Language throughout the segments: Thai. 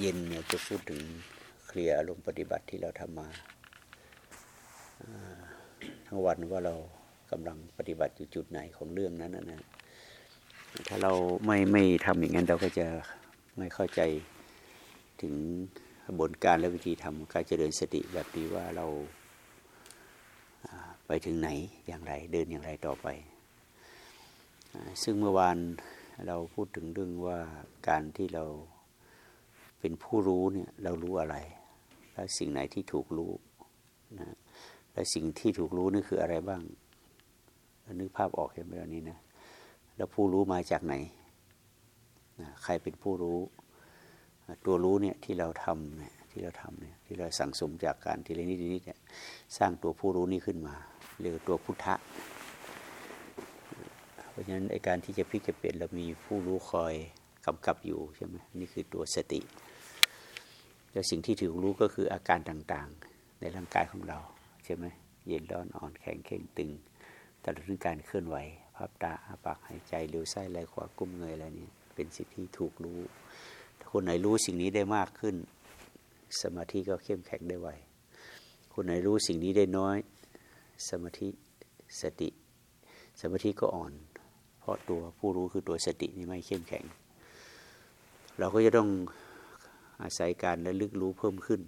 เย็นเนี่ยจะพูดถึงเคลียร์อารมณ์ปฏิบัติที่เราทำมาทั้งวันว่าเรากำลังปฏิบัติอยู่จุดไหนของเรื่องนั้นนะถ้าเราไม่ไม่ทำอย่างนั้นเราก็จะไม่เข้าใจถึงกระบวนการและวิธีทำการเจริญสติแบบนี้ว่าเราไปถึงไหนอย่างไรเดินอย่างไรต่อไป ซึ่งเมื่อวานเราพูดถึงเรื่องว่าการที่เรา เป็นผู้รู้เนี่ยเรารู้อะไร และสิ่งไหนที่ถูกรู้นะและสิ่งที่ถูกรู้นี่คืออะไรบ้างนึกภาพออกเห็นไหมนี้นะแล้วผู้รู้มาจากไหนนะใครเป็นผู้รู้ตัวรู้เนี่ยที่เราทำเนี่ยที่เราทำเนี่ยที่เราสั่งสมจากการทีละนิดนิดเนี่ยสร้างตัวผู้รู้นี้ขึ้นมาเรียกตัวพุทธะเพราะฉะนั้นไอการที่จะพลิกจะเปลี่ยนเรามีผู้รู้คอยกำกับอยู่ใช่ไหมนี่คือตัวสติ แล้วสิ่งที่ถูกรู้ก็คืออาการต่างๆ ในร่างกายของเราใช่ไหมเย็นร้อนอ่อนแข็งเข่งตึงตลอดถึงการเคลื่อนไหวพับตาอาปากหายใจเลี้ยวไส้ไหลขวากุ้มเงยอะไรนี่เป็นสิ่งที่ถูกรู้ ถ้าคนไหนรู้สิ่งนี้ได้มากขึ้น สมาธิก็เข้มแข็งได้ไวคนไหนรู้สิ่งนี้ได้น้อย สมาธิสติ สมาธิก็อ่อน เพราะตัวผู้รู้คือตัวสตินี่ไม่เข้มแข็ง เราก็จะต้อง อาศัยการระลึกรู้เพิ่มขึ้น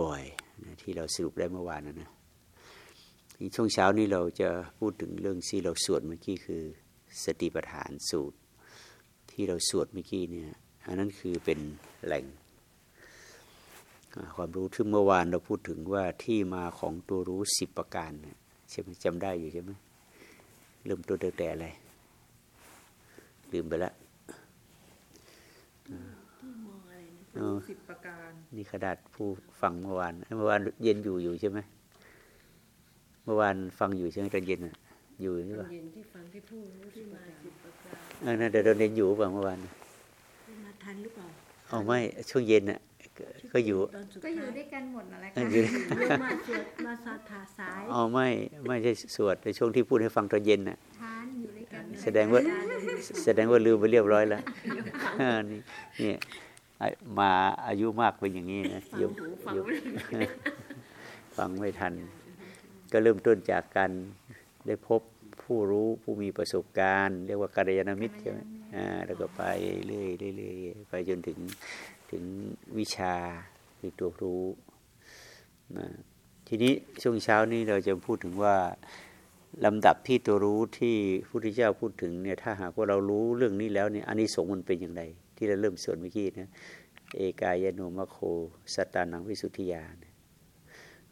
บ่อยๆนะที่เราสรุปได้เมื่อวานนะนะช่วงเช้านี้เราจะพูดถึงเรื่องที่เราสวดเมื่อกี้คือสติปัฏฐานสูตร ที่เราสวดเมื่อกี้เนี่ยอันนั้นคือเป็นแหล่ง ความรู้ที่เมื่อวานเราพูดถึงว่าที่มาของตัวรู้สิบประการใช่ไหมจำได้อยู่ใช่ไหมเริ่มต้นตั้งแต่อะไรลืมไปแล้ว สิบประการนี่ขนาดผู้ฟังเมื่อวานเมื่อวานเย็นอยู่อยู่ใช่ไหมเมื่อวานฟังอยู่ใช่ไหมตอนเย็นอะอยู่ใช่ปะเย็นที่ฟังที่พูดที่มาสิบประการเออเดี๋ยวเราเรียนอยู่ป่ะเมื่อวานมาทันหรือเปล่าอ๋อไม่ช่วงเย็นอะก็อยู่ก็อยู่ด้วยกันหมดนั่นแหละค่ะมาสวดมาสาธาสายอ๋อไม่ไม่ใช่สวดในช่วงที่พูดให้ฟังตอนเย็นน่ะทานอยู่ด้วยกันแสดงว่าแสดงว่าลืมไปเรียบร้อยแล้วนี่นี่ มาอายุมากเป็นอย่างนี้นะยุยุฟังไม่ทัน ก็เริ่มต้นจากการได้พบผู้รู้ผู้มีประสบการณ์ เรียกว่ากัลยาณมิตรใช่ไหมอ่าแล้วก็ไปเรื่อยๆไปจนถึงถึงวิชาคือตัวรู้นะทีนี้ช่วงเช้านี้เราจะพูดถึงว่าลำดับที่ตัวรู้ที่พระพุทธเจ้าพูดถึงเนี่ยถ้าหากว่าเรารู้เรื่องนี้แล้วเนี่ยอันนี้สงมันเป็นอย่างไร ที่เราเริ่มสวดเมื่อกี้นะเอกายโนมโคสตานังวิสุทธิยา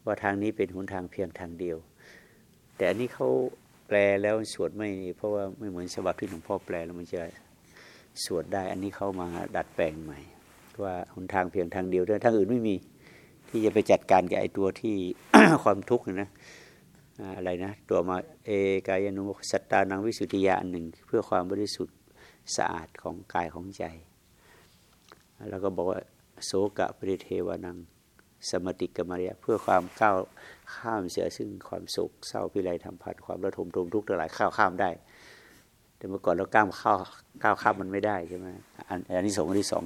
ว่าทางนี้เป็นหนทางเพียงทางเดียว แต่อันนี้เขาแปลแล้วสวดไม่ เพราะว่าไม่เหมือนฉบับที่หลวงพ่อแปลแล้วมันจะสวดได้ อันนี้เขามาดัดแปลงใหม่ ว่าหนทางเพียงทางเดียวทางอื่นไม่มี ที่จะไปจัดการกับไอ้ตัวที่ความทุกข์นะอะไรนะ ตัวมาเอกายนุมสัตตานังวิสุทธิยาอันหนึ่ง เพื่อความบริสุทธิ์สะอาดของกายของใจ แล้วก็บอกว่าโสกะปริเทวานัง สมติกรรมริยเพื่อความก้าวข้ามเสียซึ่งความสุขเศร้าพิไรทำพัดความระทมทุมทุกข์ทั้งหลายข้าวข้ามได้ แต่เมื่อก่อนเราก้าวข้าก้าวข้ามมันไม่ได้ใช่ไหมอันอันที่สองอันที่สอง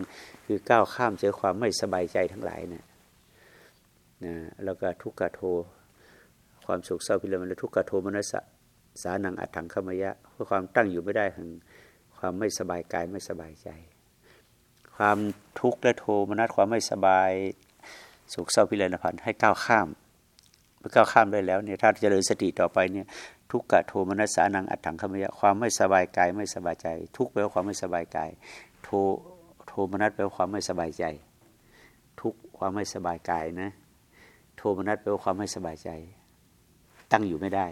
คือก้าวข้ามเจอความไม่สบายใจทั้งหลายเนี่ยนะแล้วก็ทุกขโทความสุขเศร้าพิเรมันทุกขโทมนัสสานังอัตถังขมยะ เพื่อความตั้งอยู่ไม่ได้แห่งความไม่สบายกายไม่สบายใจ ความทุกข์และโทมนัสความไม่สบายสุขเศร้าพิเรนพันธ์ให้ก้าวข้ามเมื่อก้าวข้ามได้แล้วเนี่ยถ้าเจริญสติต่อไปเนี่ยทุกขะโทมนัสสานังอัตถังขมยะความไม่สบายกายไม่สบายใจ ทุกแปลว่าความไม่สบายกาย โทโทมนัสแปลว่าความไม่สบายใจ ทุกความไม่สบายกายนะ โทมนัสแปลว่าความไม่สบายใจ ตั้งอยู่ไม่ได้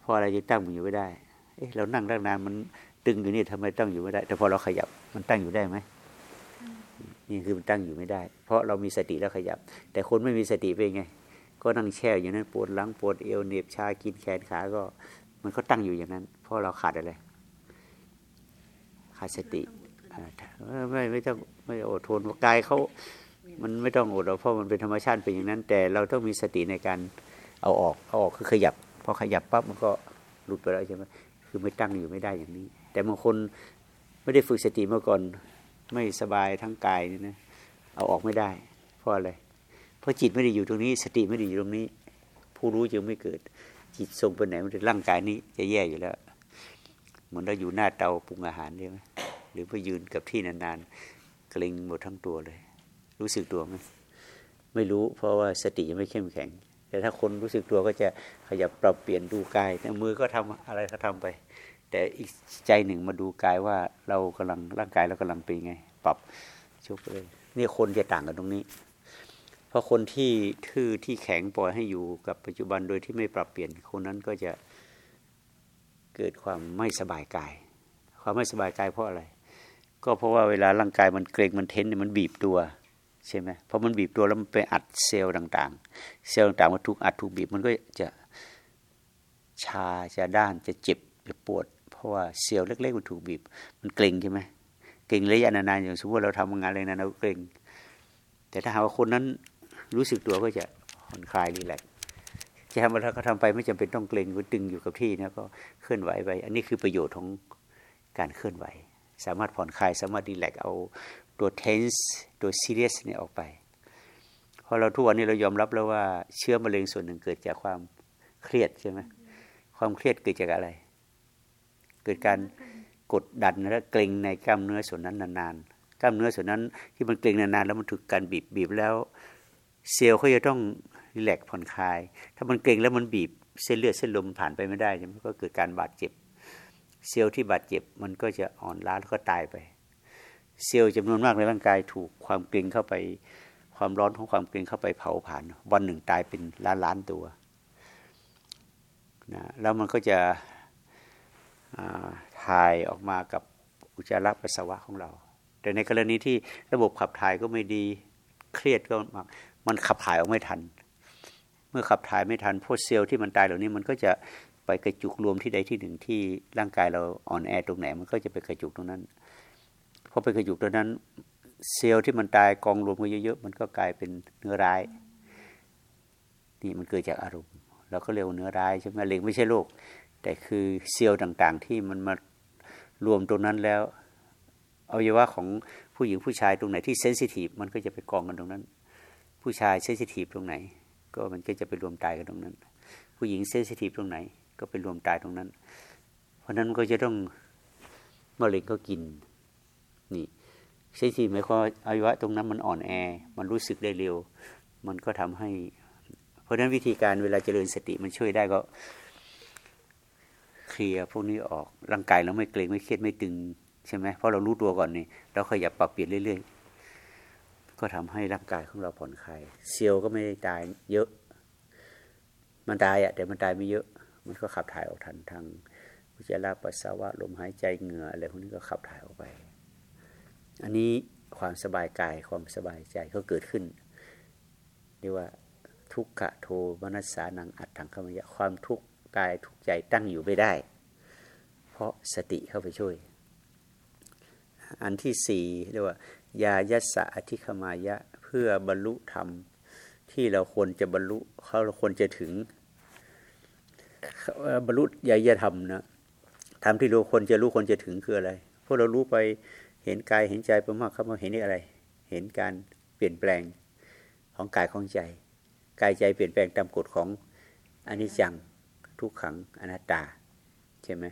เพราะอะไรจึงตั้งอยู่ไม่ได้เอ๊ะเรานั่งตั้งนานมันตึงอยู่นี่ทำไมตั้งอยู่ไม่ได้ แต่พอเราขยับมันตั้งอยู่ได้ไหม นี่คือมันตั้งอยู่ไม่ได้ เพราะเรามีสติแล้วขยับ แต่คนไม่มีสติเป็นไง ก็นั่งแช่อยู่นั้นปวดหลังปวดเอวเหน็บชากินแขนขาก็มันก็ตั้งอยู่อย่างนั้น เพราะเราขาดอะไรขาดสติไม่ไม่ต้องไม่อดทนกายเขามันไม่ต้องอดเพราะมันเป็นธรรมชาติเป็นอย่างนั้น แต่เราต้องมีสติในการเอาออกเอาออกคือขยับพอขยับปั๊บมันก็หลุดไปแล้วใช่ไหมคือไม่ตั้งอยู่ไม่ได้อย่างนี้ แต่บางคนไม่ได้ฝึกสติมาก่อน ไม่สบายทั้งกายนี่นะเอาออกไม่ได้เพราะอะไรเพราะจิตไม่ได้อยู่ตรงนี้ สติไม่ได้อยู่ตรงนี้ ผู้รู้จึงไม่เกิด จิตทรงไปไหนมันจะร่างกายนี้ จะแย่อยู่แล้วเหมือนเราอยู่หน้าเตาปรุงอาหารใช่ไหมหรือไปยืนกับที่นานๆเกร็งหมดทั้งตัวเลย รู้สึกตัวไหมไม่รู้ เพราะว่าสติยังไม่เข้มแข็ง แต่ถ้าคนรู้สึกตัวก็จะขยับปรับเปลี่ยนดูกายแต่มือก็ทำอะไรก็ทำไป แต่อีกใจหนึ่งมาดูกายว่าเรากำลังร่างกายเรากำลังเป็นไง ปรับชุบเลยนี่คนจะต่างกันตรงนี้ เพราะคนที่ทื่อที่แข็งปล่อยให้อยู่กับปัจจุบันโดยที่ไม่ปรับเปลี่ยนคนนั้นก็จะเกิดความไม่สบายกาย ความไม่สบายกายเพราะอะไร ก็เพราะว่าเวลาร่างกายมันเกร็งมันเทนเนี่ยมันบีบตัวใช่ไหมเพราะมันบีบตัวแล้วมันไปอัดเซลล์ต่างๆ เซลล์ต่างๆมันถูกอัดถูกบีบมันก็จะชาจะด้านจะเจ็บจะปวด เพราะว่าเซลล์เล็กๆมันถูกบีบ มันเกร็งใช่ไหมเกร็งระยะนานๆอย่างสมมติเราทำงานอะไรนานเราเกร็ง แต่ถ้าหากว่าคนนั้นรู้สึกตัวก็จะผ่อนคลายรีแลกจะทำอะไรก็ทำไปไม่จำเป็นต้องเกร็งก็ดึงอยู่กับที่นะก็เคลื่อนไหวไป อันนี้คือประโยชน์ของการเคลื่อนไหว สามารถผ่อนคลายสามารถรีแลกเอาตัว tense ตัว serious เนี่ยออกไป เพราะเราทุกวันนี้เรายอมรับแล้วว่าเชื้อมะเร็งส่วนหนึ่งเกิดจากความเครียดใช่ไหมความเครียดเกิดจากอะไร เกิดการกดดันและเกร็งในกล้ามเนื้อส่วนนั้นนานๆ กล้ามเนื้อส่วนนั้นที่มันเกร็งนานๆแล้วมันถูกการบีบบีบแล้ว เซลล์เขาจะต้องรีแลกซ์ผ่อนคลาย ถ้ามันเกร็งแล้วมันบีบเส้นเลือดเส้นลมผ่านไปไม่ได้ใช่ไหมก็เกิดการบาดเจ็บ เซลล์ที่บาดเจ็บมันก็จะอ่อนล้าแล้วก็ตายไป เซลล์จำนวนมากในร่างกายถูกความเกร็งเข้าไป ความร้อนของความเกร็งเข้าไปเผาผ่าน วันหนึ่งตายเป็นล้านล้านตัวนะแล้วมันก็จะ ถ่ายออกมากับอุจจาระปัสสาวะของเรา แต่ในกรณีที่ระบบขับถ่ายก็ไม่ดีเครียดก็มากมันขับถ่ายออกไม่ทัน เมื่อขับถ่ายไม่ทันพวกเซลล์ที่มันตายเหล่านี้มันก็จะไปกระจุกรวมที่ใดที่หนึ่งที่ร่างกายเราอ่อนแอตรงไหน มันก็จะไปกระจุกตรงนั้นพอไปกระจุกตรงนั้น เซลล์ที่มันตายกองรวมกันเยอะๆมันก็กลายเป็นเนื้อร้ายนี่มันเกิดจากอารมณ์เราก็เรียกว่าเนื้อร้ายใช่ไหมเล็งไม่ใช่โรค แต่คือเซลล์ต่างๆ ที่มันมารวมตรงนั้นแล้วอวัยวะของผู้หญิงผู้ชายตรงไหนที่เซนซิทีฟมันก็จะไปกองกันตรงนั้น ผู้ชายเซนซิทีฟตรงไหน ก็มันก็จะไปรวมตายกันตรงนั้น ผู้หญิงเซนซิทีฟตรงไหน ก็ไปรวมตายตรงนั้น เพราะนั้นก็จะต้องมะเร็งก็กินนี่เซนซิทีฟหมายความอวัยวะตรงนั้นมันอ่อนแอ มันรู้สึกได้เร็ว มันก็ทำให้ เพราะฉะนั้นวิธีการเวลาเจริญสติมันช่วยได้ก็ ลียร์พวกนี้ออกร่างกายเราไม่เกรงไม่เครียดไม่ตึงใช่ไหมเพราะเรารู้ตัวก่อนนี่เราขยับปรับเปลี่ยนเรื่อย ๆ ก็ทำให้ร่างกายของเราผ่อนคลายเซลล์ก็ไม่ได้ตายเยอะ มันตายอะแต่มันตายไม่เยอะ มันก็ขับถ่ายออกทันทางอุจจาระปัสสาวะลมหายใจเหงื่ออะไรพวกนี้ก็ขับถ่ายออกไป อันนี้ความสบายกายความสบายใจก็เกิดขึ้นเรียกว่าทุกขะโทมนัสสานังอัดถังขมยะความทุกข์ กายทุกใจตั้งอยู่ไม่ได้ เพราะสติเข้าไปช่วย อันที่สี่เรียกว่ายายัสสะอธิคมายะเพื่อบรรลุธรรม ที่เราควรจะบรรลุเขาเราควรจะถึงบรรลุยายธรรมนะธรรมที่เราควรจะรู้ควรจะถึงคืออะไรพวกเรารู้ไปเห็นกายเห็นใจไปมากเขามาเห็นอะไร เห็นการเปลี่ยนแปลงของกายของใจ กายใจเปลี่ยนแปลงตามกฎของอนิจจัง ทุกขังอนัตตาใช่ไหม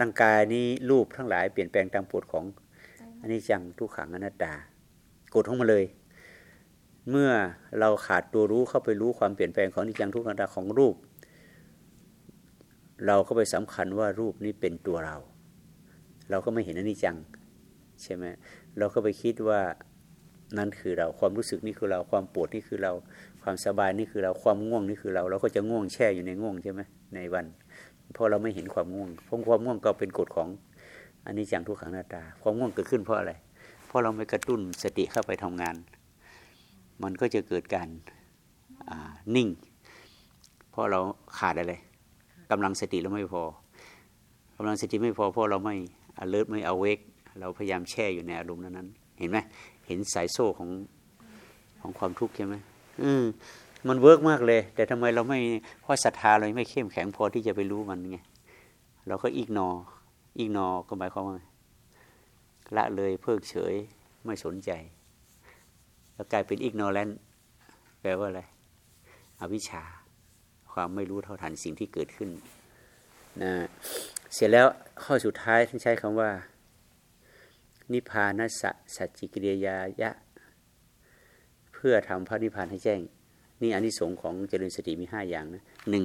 ร่างกายนี้รูปทั้งหลายเปลี่ยนแปลงตามกฎของอนิจจังทุกขังอนัตตากฎของมันเลย เมื่อเราขาดตัวรู้เข้าไปรู้ความเปลี่ยนแปลงของอนิจจังทุกขังอนัตตาของรูป เราก็ไปสำคัญว่ารูปนี้เป็นตัวเรา เราก็ไม่เห็นอนิจจังใช่ไหมเราก็ไปคิดว่านั่นคือเราความรู้สึกนี่คือเราความปวดนี่คือเราความสบายนี่คือเราความง่วงนี่คือเราเราก็จะง่วงแช่อยู่ในง่วงใช่ไหม ในวัน เพราะเราไม่เห็นความง่วงเพราะความง่วงก็เป็นกฎของอันนี้จังทุกขังหน้าตา ความง่วงเกิดขึ้นเพราะอะไร เพราะเราไม่กระตุ้นสติเข้าไปทำงาน มันก็จะเกิดการนิ่ง เพราะเราขาดอะไรกำลังสติเราไม่พอกำลังสติไม่พอเพราะเราไม่ alert ไม่ awake เราพยายามแช่อยู่ในอารมณ์นั้น เห็นไหมเห็นสายโซ่ของของความทุกข์ใช่ไหมอืม มัน work มากเลย แต่ทำไมเราไม่เพราะศรัทธาเราไม่เข้มแข็งพอที่จะไปรู้มันไงเราก็ ignore ignore ก็หมายความว่าละเลยเพิกเฉยไม่สนใจ แล้วกลายเป็น ignoranceแปลว่าอะไรอวิชชา ความไม่รู้เท่าทันสิ่งที่เกิดขึ้นนะเสร็จแล้วข้อสุดท้ายท่านใช้คำว่า นิพพานัสสะสัจจิกิริยายะ เพื่อทำพระนิพพานให้แจ้ง นี่อันที่สงของเจริญสติมีห้าอย่างนะหนึ่ง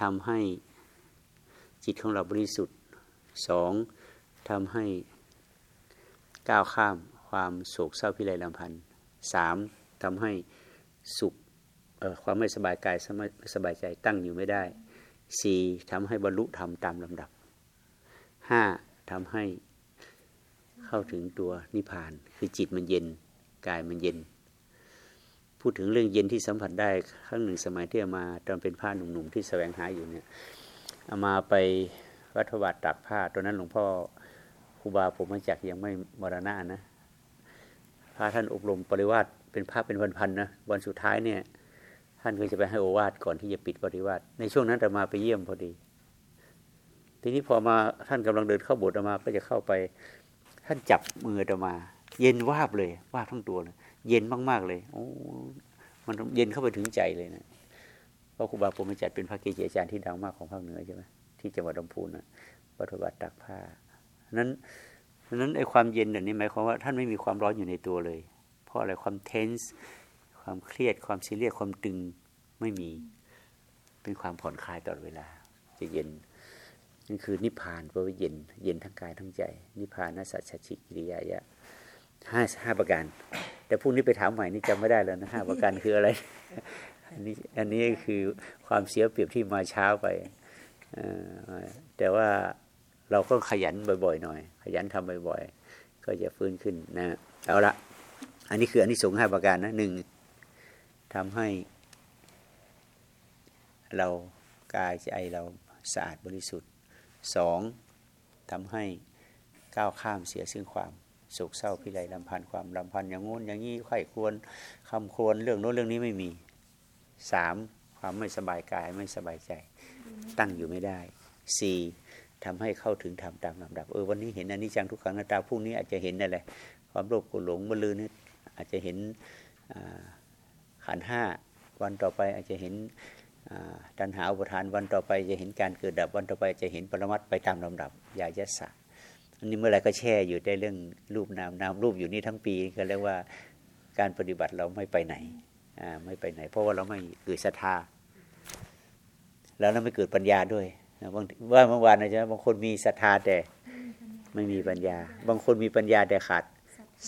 ทำให้จิตของเราบริสุทธิ์สองทำให้ก้าวข้ามความโศกเศร้าพิไรลำพันธ์สามทำให้สุขความไม่สบายกายไม่สบายใจตั้งอยู่ไม่ได้สี่ทำให้บรรลุธรรมตามลำดับห้าทำให้เข้าถึงตัวนิพพาน คือจิตมันเย็น กายมันเย็น พูดถึงเรื่องเย็นที่สัมผัสได้ครั้งหนึ่งสมัยที่มาตอนเป็นผ้าหนุ่มๆที่แสวงหาอยู่เนี่ยเอามาไปวัดวัดตักผ้าตอนนั้นหลวงพ่อครูบาผมมาจากยังไม่มรณะนะพระท่านอบรมปริวาสเป็นพระเป็นพันๆนะวันสุดท้ายเนี่ย ท่านก็จะไปให้โอวาทก่อนที่จะปิดปริวาสในช่วงนั้นจะมาไปเยี่ยมพอดี ทีนี้พอมาท่านกำลังเดินเข้าโบสถ์มาก็จะเข้าไป ท่านจับมือจะมา เย็นวาบเลยวาบทั้งตัวเลย เย็นมาก ๆ เลยโอ้มันเย็นเข้าไปถึงใจเลยนะเพราะครูบาผมจัดเป็นพระเกจิอาจารย์ที่ดังมากของภาคเหนือใช่ไหมที่จังหวัดลำพูนนะวัดวัดตักผ้านั้นนั้นไอ้ความเย็นแบบนี้หมายความว่าท่านไม่มีความร้อนอยู่ในตัวเลย เพราะอะไรความเทนส์ความเครียดความซีเรียสความตึงไม่มีเป็นความผ่อนคลายตลอดเวลา จะเย็นนี่นคือนิพพานเพราะว่าเย็นเย็นทั้งกายทั้งใจ นิพพานนัสสัจฉิกิริยายะ ห้าห้าประการ แต่พรุ่งนี้ไปถามใหม่นี่จำไม่ได้แล้วนะห้าประการคืออะไร อันนี้อันนี้คือความเสียเปรียบที่มาเช้าไปแต่ว่าเราก็ขยันบ่อยๆหน่อย ขยันทำบ่อยๆ ก็จะฟื้นขึ้นนะเอาละอันนี้คืออันนี้สงห้าประการนะหนึ่งทำให้เรากายใจเราสะอาดบริสุทธิ์สองทำให้ก้าวข้ามเสียซึ่งความ โศกเศร้าพิไรลำพันธ์ความลำพันธ์อย่างงู้นอย่างนี้ไข้ควรคำควรเรื่องโน้นเรื่องนี้ไม่มีสามความไม่สบายกายไม่สบายใจ ตั้งอยู่ไม่ได้สี่ทำให้เข้าถึงธรรมตามลำดับเออวันนี้เห็นอันนี้จังทุกครั้งนาตาพรุ่งนี้อาจจะเห็นอะไรความโลภโกรธหลงมลือนี่อาจจะเห็นขันห้าวันต่อไปอาจจะเห็นตัณหาอุปทานวันต่อไปจะเห็นการเกิดดับวันต่อไปจะเห็นปรมัตไปตามลำดับยายะสะอั นนี้เมื่อไรก็แช่อยู่ได้เรื่องรูปนามนามรูปอยู่นี่ทั้งปีก็เรียกว่าการปฏิบัติเราไม่ไปไหนไม่ไปไหน เพราะว่าเราไม่เกิดศรัทธาแล้วเราไม่เกิดปัญญาด้วยบางว่าเมื่อวานนะจ๊ะบางคนมีศรัทธาแต่ไม่มีปัญญา บางคนมีปัญญาแต่ขาด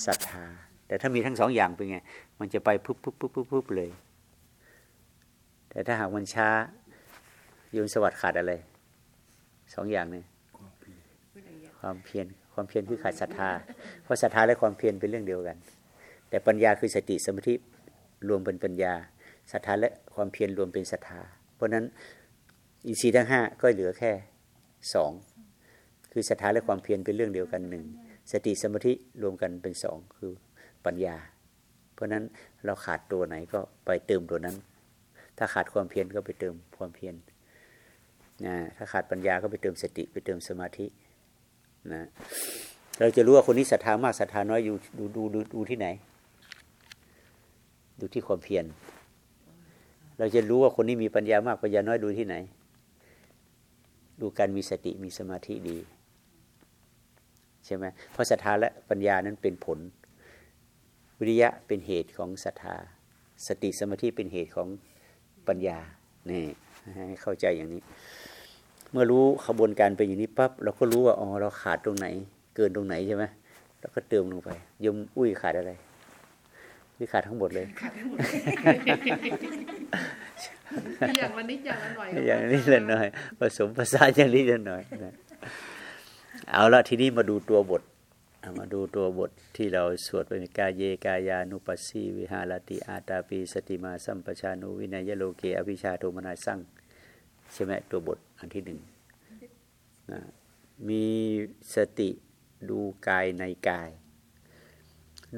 ศรัทธา แต่ถ้ามีทั้งสองอย่างเป็นไง มันจะไปปุ๊บปุ๊บปุ๊บปุ๊บปุ๊บเลย แต่ถ้าหากมันช้าโยนสวัสดิ์ขาดอะไรสองอย่างเนี่ย ความเพียรความเพียรคือขาดศรัทธา เพราะศรัทธาและความเพียรเป็นเรื่องเดียวกัน แต่ปัญญาคือสติสมาธิรวมเป็นปัญญาศรัทธาและความเพียรรวมเป็นศรัทธา เพราะนั้นอินทรีย์ทั้งห้าก็เหลือแค่สองคือศรัทธาและความเพียรเป็นเรื่องเดียวกันหนึ่งสติสมาธิรวมกันเป็นสองคือปัญญา เพราะนั้นเราขาดตัวไหนก็ไปเติมตัวนั้น ถ้าขาดความเพียรก็ไปเติมความเพียรนะถ้าขาดปัญญาก็ไปเติมสติไปเติมสมาธิ นะเราจะรู้ว่าคนนี้ศรัทธามากศรัทธาน้อยอยู่ดูดูดูดูที่ไหน ดูที่ความเพียรเราจะรู้ว่าคนนี้มีปัญญามากปัญญาน้อยดูที่ไหน ดูการมีสติมีสมาธิดีใช่ไหมเพราะศรัทธาและปัญญานั้นเป็นผล วิริยะเป็นเหตุของศรัทธา สติสมาธิเป็นเหตุของปัญญานี่ให้เข้าใจอย่างนี้ เมื่อรู้ขบวนการไปอย่างนี้ปั๊บเราก็รู้ว่าอ๋อเราขาดตรงไหน เกินตรงไหนใช่ไหมเราก็เติมลงไปยมอุ้ยขาดอะไรหรือขาดทั้งหมดเลยขาดทั้งหมดอย่างวันนี้อย่างละหน่อยอย่างนี้ละหน่อยผสมผสานอย่างนี้ละหน่อยนะเอาละทีนี้มาดูตัวบทมาดูตัวบทที่เราสวดไปมีกาเยกายานุปัสสีวิหารติอาตาปีสติมาสัมปชานุวินัยโลเกอภิชาโทมนาสั่ง ใช่ไหมตัวบทอันที่หนึ่งนะมีสติดูกายในกาย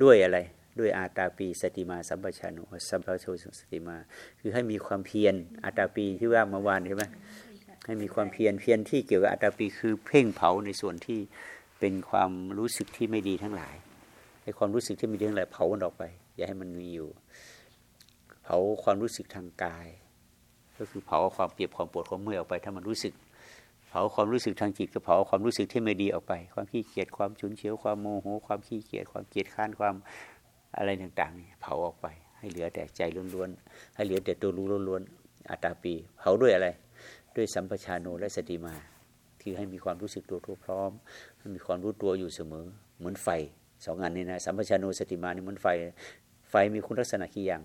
ด้วยอะไร ด้วยอาตาปีสติมาสัมปชัญญะสัมปชัญญะสติมา คือให้มีความเพียรอาตาปีที่ว่าเมื่อวานใช่ไหมให้มีความเพียรเพียรที่เกี่ยวกับอาตาปีคือเพ่งเผาในส่วนที่เป็นความรู้สึกที่ไม่ดีทั้งหลายให้ความรู้สึกที่มีเรื่องอะไรเผามันออกไป อย่าให้มันมีอยู่ เผาความรู้สึกทางกาย ก็คือเผาความเปียบความปวดความเมื่อยออกไป ถ้ามันรู้สึก เผาความรู้สึกทางจิตก็เผาความรู้สึกที่ไม่ดีออกไป ความขี้เกียจความฉุนเฉียวความโมโหความขี้เกียจความเกียจข้านความอะไรต่างๆนี่เผาออกไป ให้เหลือแต่ใจล้วนๆให้เหลือแต่ตัวรู้ล้วนๆอัตตาปี เผาด้วยอะไร ด้วยสัมปชานโนและสติมาที่ให้มีความรู้สึกตัวทั่วพร้อมให้มีความรู้ตัวอยู่เสมอ เหมือนไฟสองอันนี้นะสัมปชานโนสติมานี่เหมือนไฟ ไฟมีคุณลักษณะกี่อย่าง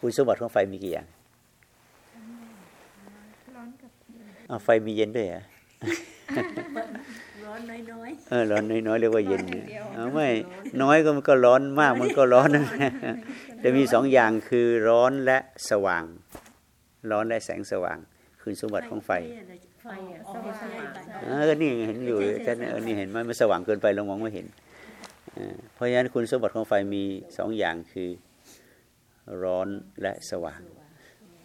คุณสมบัติของไฟมีกี่อย่าง ร้อนกับ เย็นอ้าวไฟมีเย็นด้วยเหรอร้อนน้อยเออร้อนน้อยๆเรียกว่าเย็นเนี่ยเอาไม่น้อยก็มันก็ร้อนมากมันก็ร้อนนะแต่มีสองอย่างคือร้อนและสว่าง ร้อนและแสงสว่าง คือสมๆบัติของไฟอะไรไฟอะอ๋อสว่างสว่างเออก็นี่เห็นอยู่ท่านเออนี่เห็นไหมมันสว่างเกินไปเรามองไม่เห็นเออเพราะฉะนั้นคุณสมบัติของไฟมีสองอย่างคือร้อนและสว่าง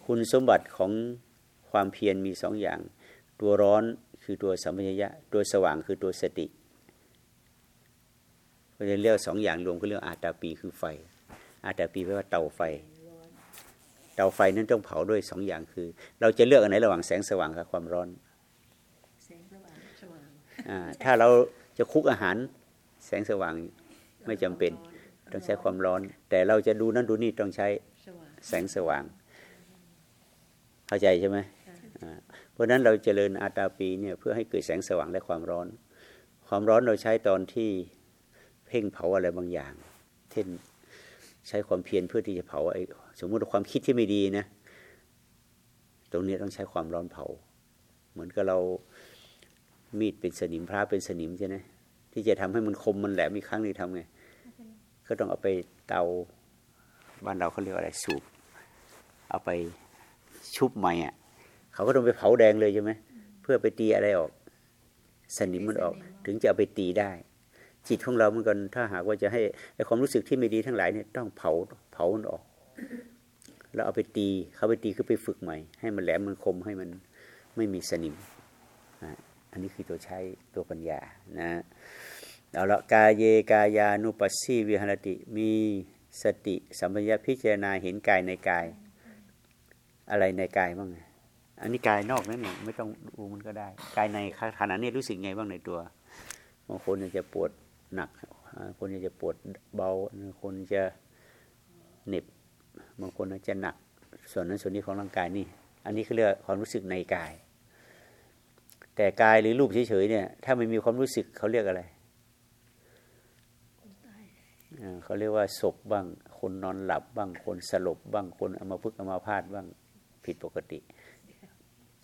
คุณสมบัติของ ความเพียรมีสองอย่าง ตัวร้อนคือตัวสัมปชัญญะตัวสว่างคือตัวสติเพราะฉะนั้นเรียกสองอย่างรวมก็เรียกอาตาปีคือไฟ อาตาปีแปลว่าเตาไฟ เตาไฟนั้นต้องเผาด้วยสองอย่างคือ เราจะเลือกอันไหนระหว่างแสงสว่างกับความร้อนแสงสว่างสว่างอ่าถ้าเราจะคุกอาหารแสงสว่างไม่จำเป็นต้องใช้ความร้อน แต่เราจะดูนั่นดูนี่ต้องใช้สว่างแสงสว่าง เข้าใจใช่ไหมอ่า เพราะฉะนั้นเราเจริญอาตาปีเนี่ยเพื่อให้เกิดแสงสว่างและความร้อน ความร้อนเราใช้ตอนที่เพ่งเผาอะไรบางอย่าง เช่นใช้ความเพียรเพื่อที่จะเผาไอ้สมมติความคิดที่ไม่ดีนะ ตรงนี้ต้องใช้ความร้อนเผา เหมือนกับเรามีดเป็นสนิมพระเป็นสนิมใช่ไหมที่จะทำให้มันคมมันแหลมอีกครั้งหนึงทำไง ก็ต้องเอาไปเตาบ้านเราเขาเรียกอะไรสูบ เอาไปชุบใหม่อะ เขาก็ต้องไปเผาแดงเลยใช่ไหมเพื่อไปตีอะไรออก สนิมมันออก ถึงจะเอาไปตีได้ จิตของเราเหมือนกันถ้าหากว่าจะให้ไอ้ความรู้สึกที่ไม่ดีทั้งหลายเนี่ยต้องเผาเผามันออก แล้วเอาไปตีเขาไปตีคือไปฝึกใหม่ ให้มันแหลมมันคมให้มันไม่มีสนิมอะอันนี้คือตัวใช้ตัวปัญญานะเอาละกายเยกายานุปัสสีวิหรติมีสติสัมปชัญญะพิจารณาเห็นกายในกาย อะไรในกายบ้างไง อันนี้กายนอกนั่นเองไม่ต้องดูมันก็ได้ กายในขณะนี้รู้สึกไงบ้างในตัวบางคนจะปวดหนักบางคนจะปวดเบาบางคนจะเหน็บบางคนจะหนัก ส่วนนั้นส่วนนี้ของร่างกายนี่ อันนี้เขาเรียกความรู้สึกในกาย แต่กายหรือรูปเฉยๆเนี่ย ถ้าไม่มีความรู้สึกเขาเรียกอะไรเขาเรียกว่าศพบ้าง คนนอนหลับบ้างคนสลบบ้างคนเอามาพึกเอามาพาดบ้างผิดปกติ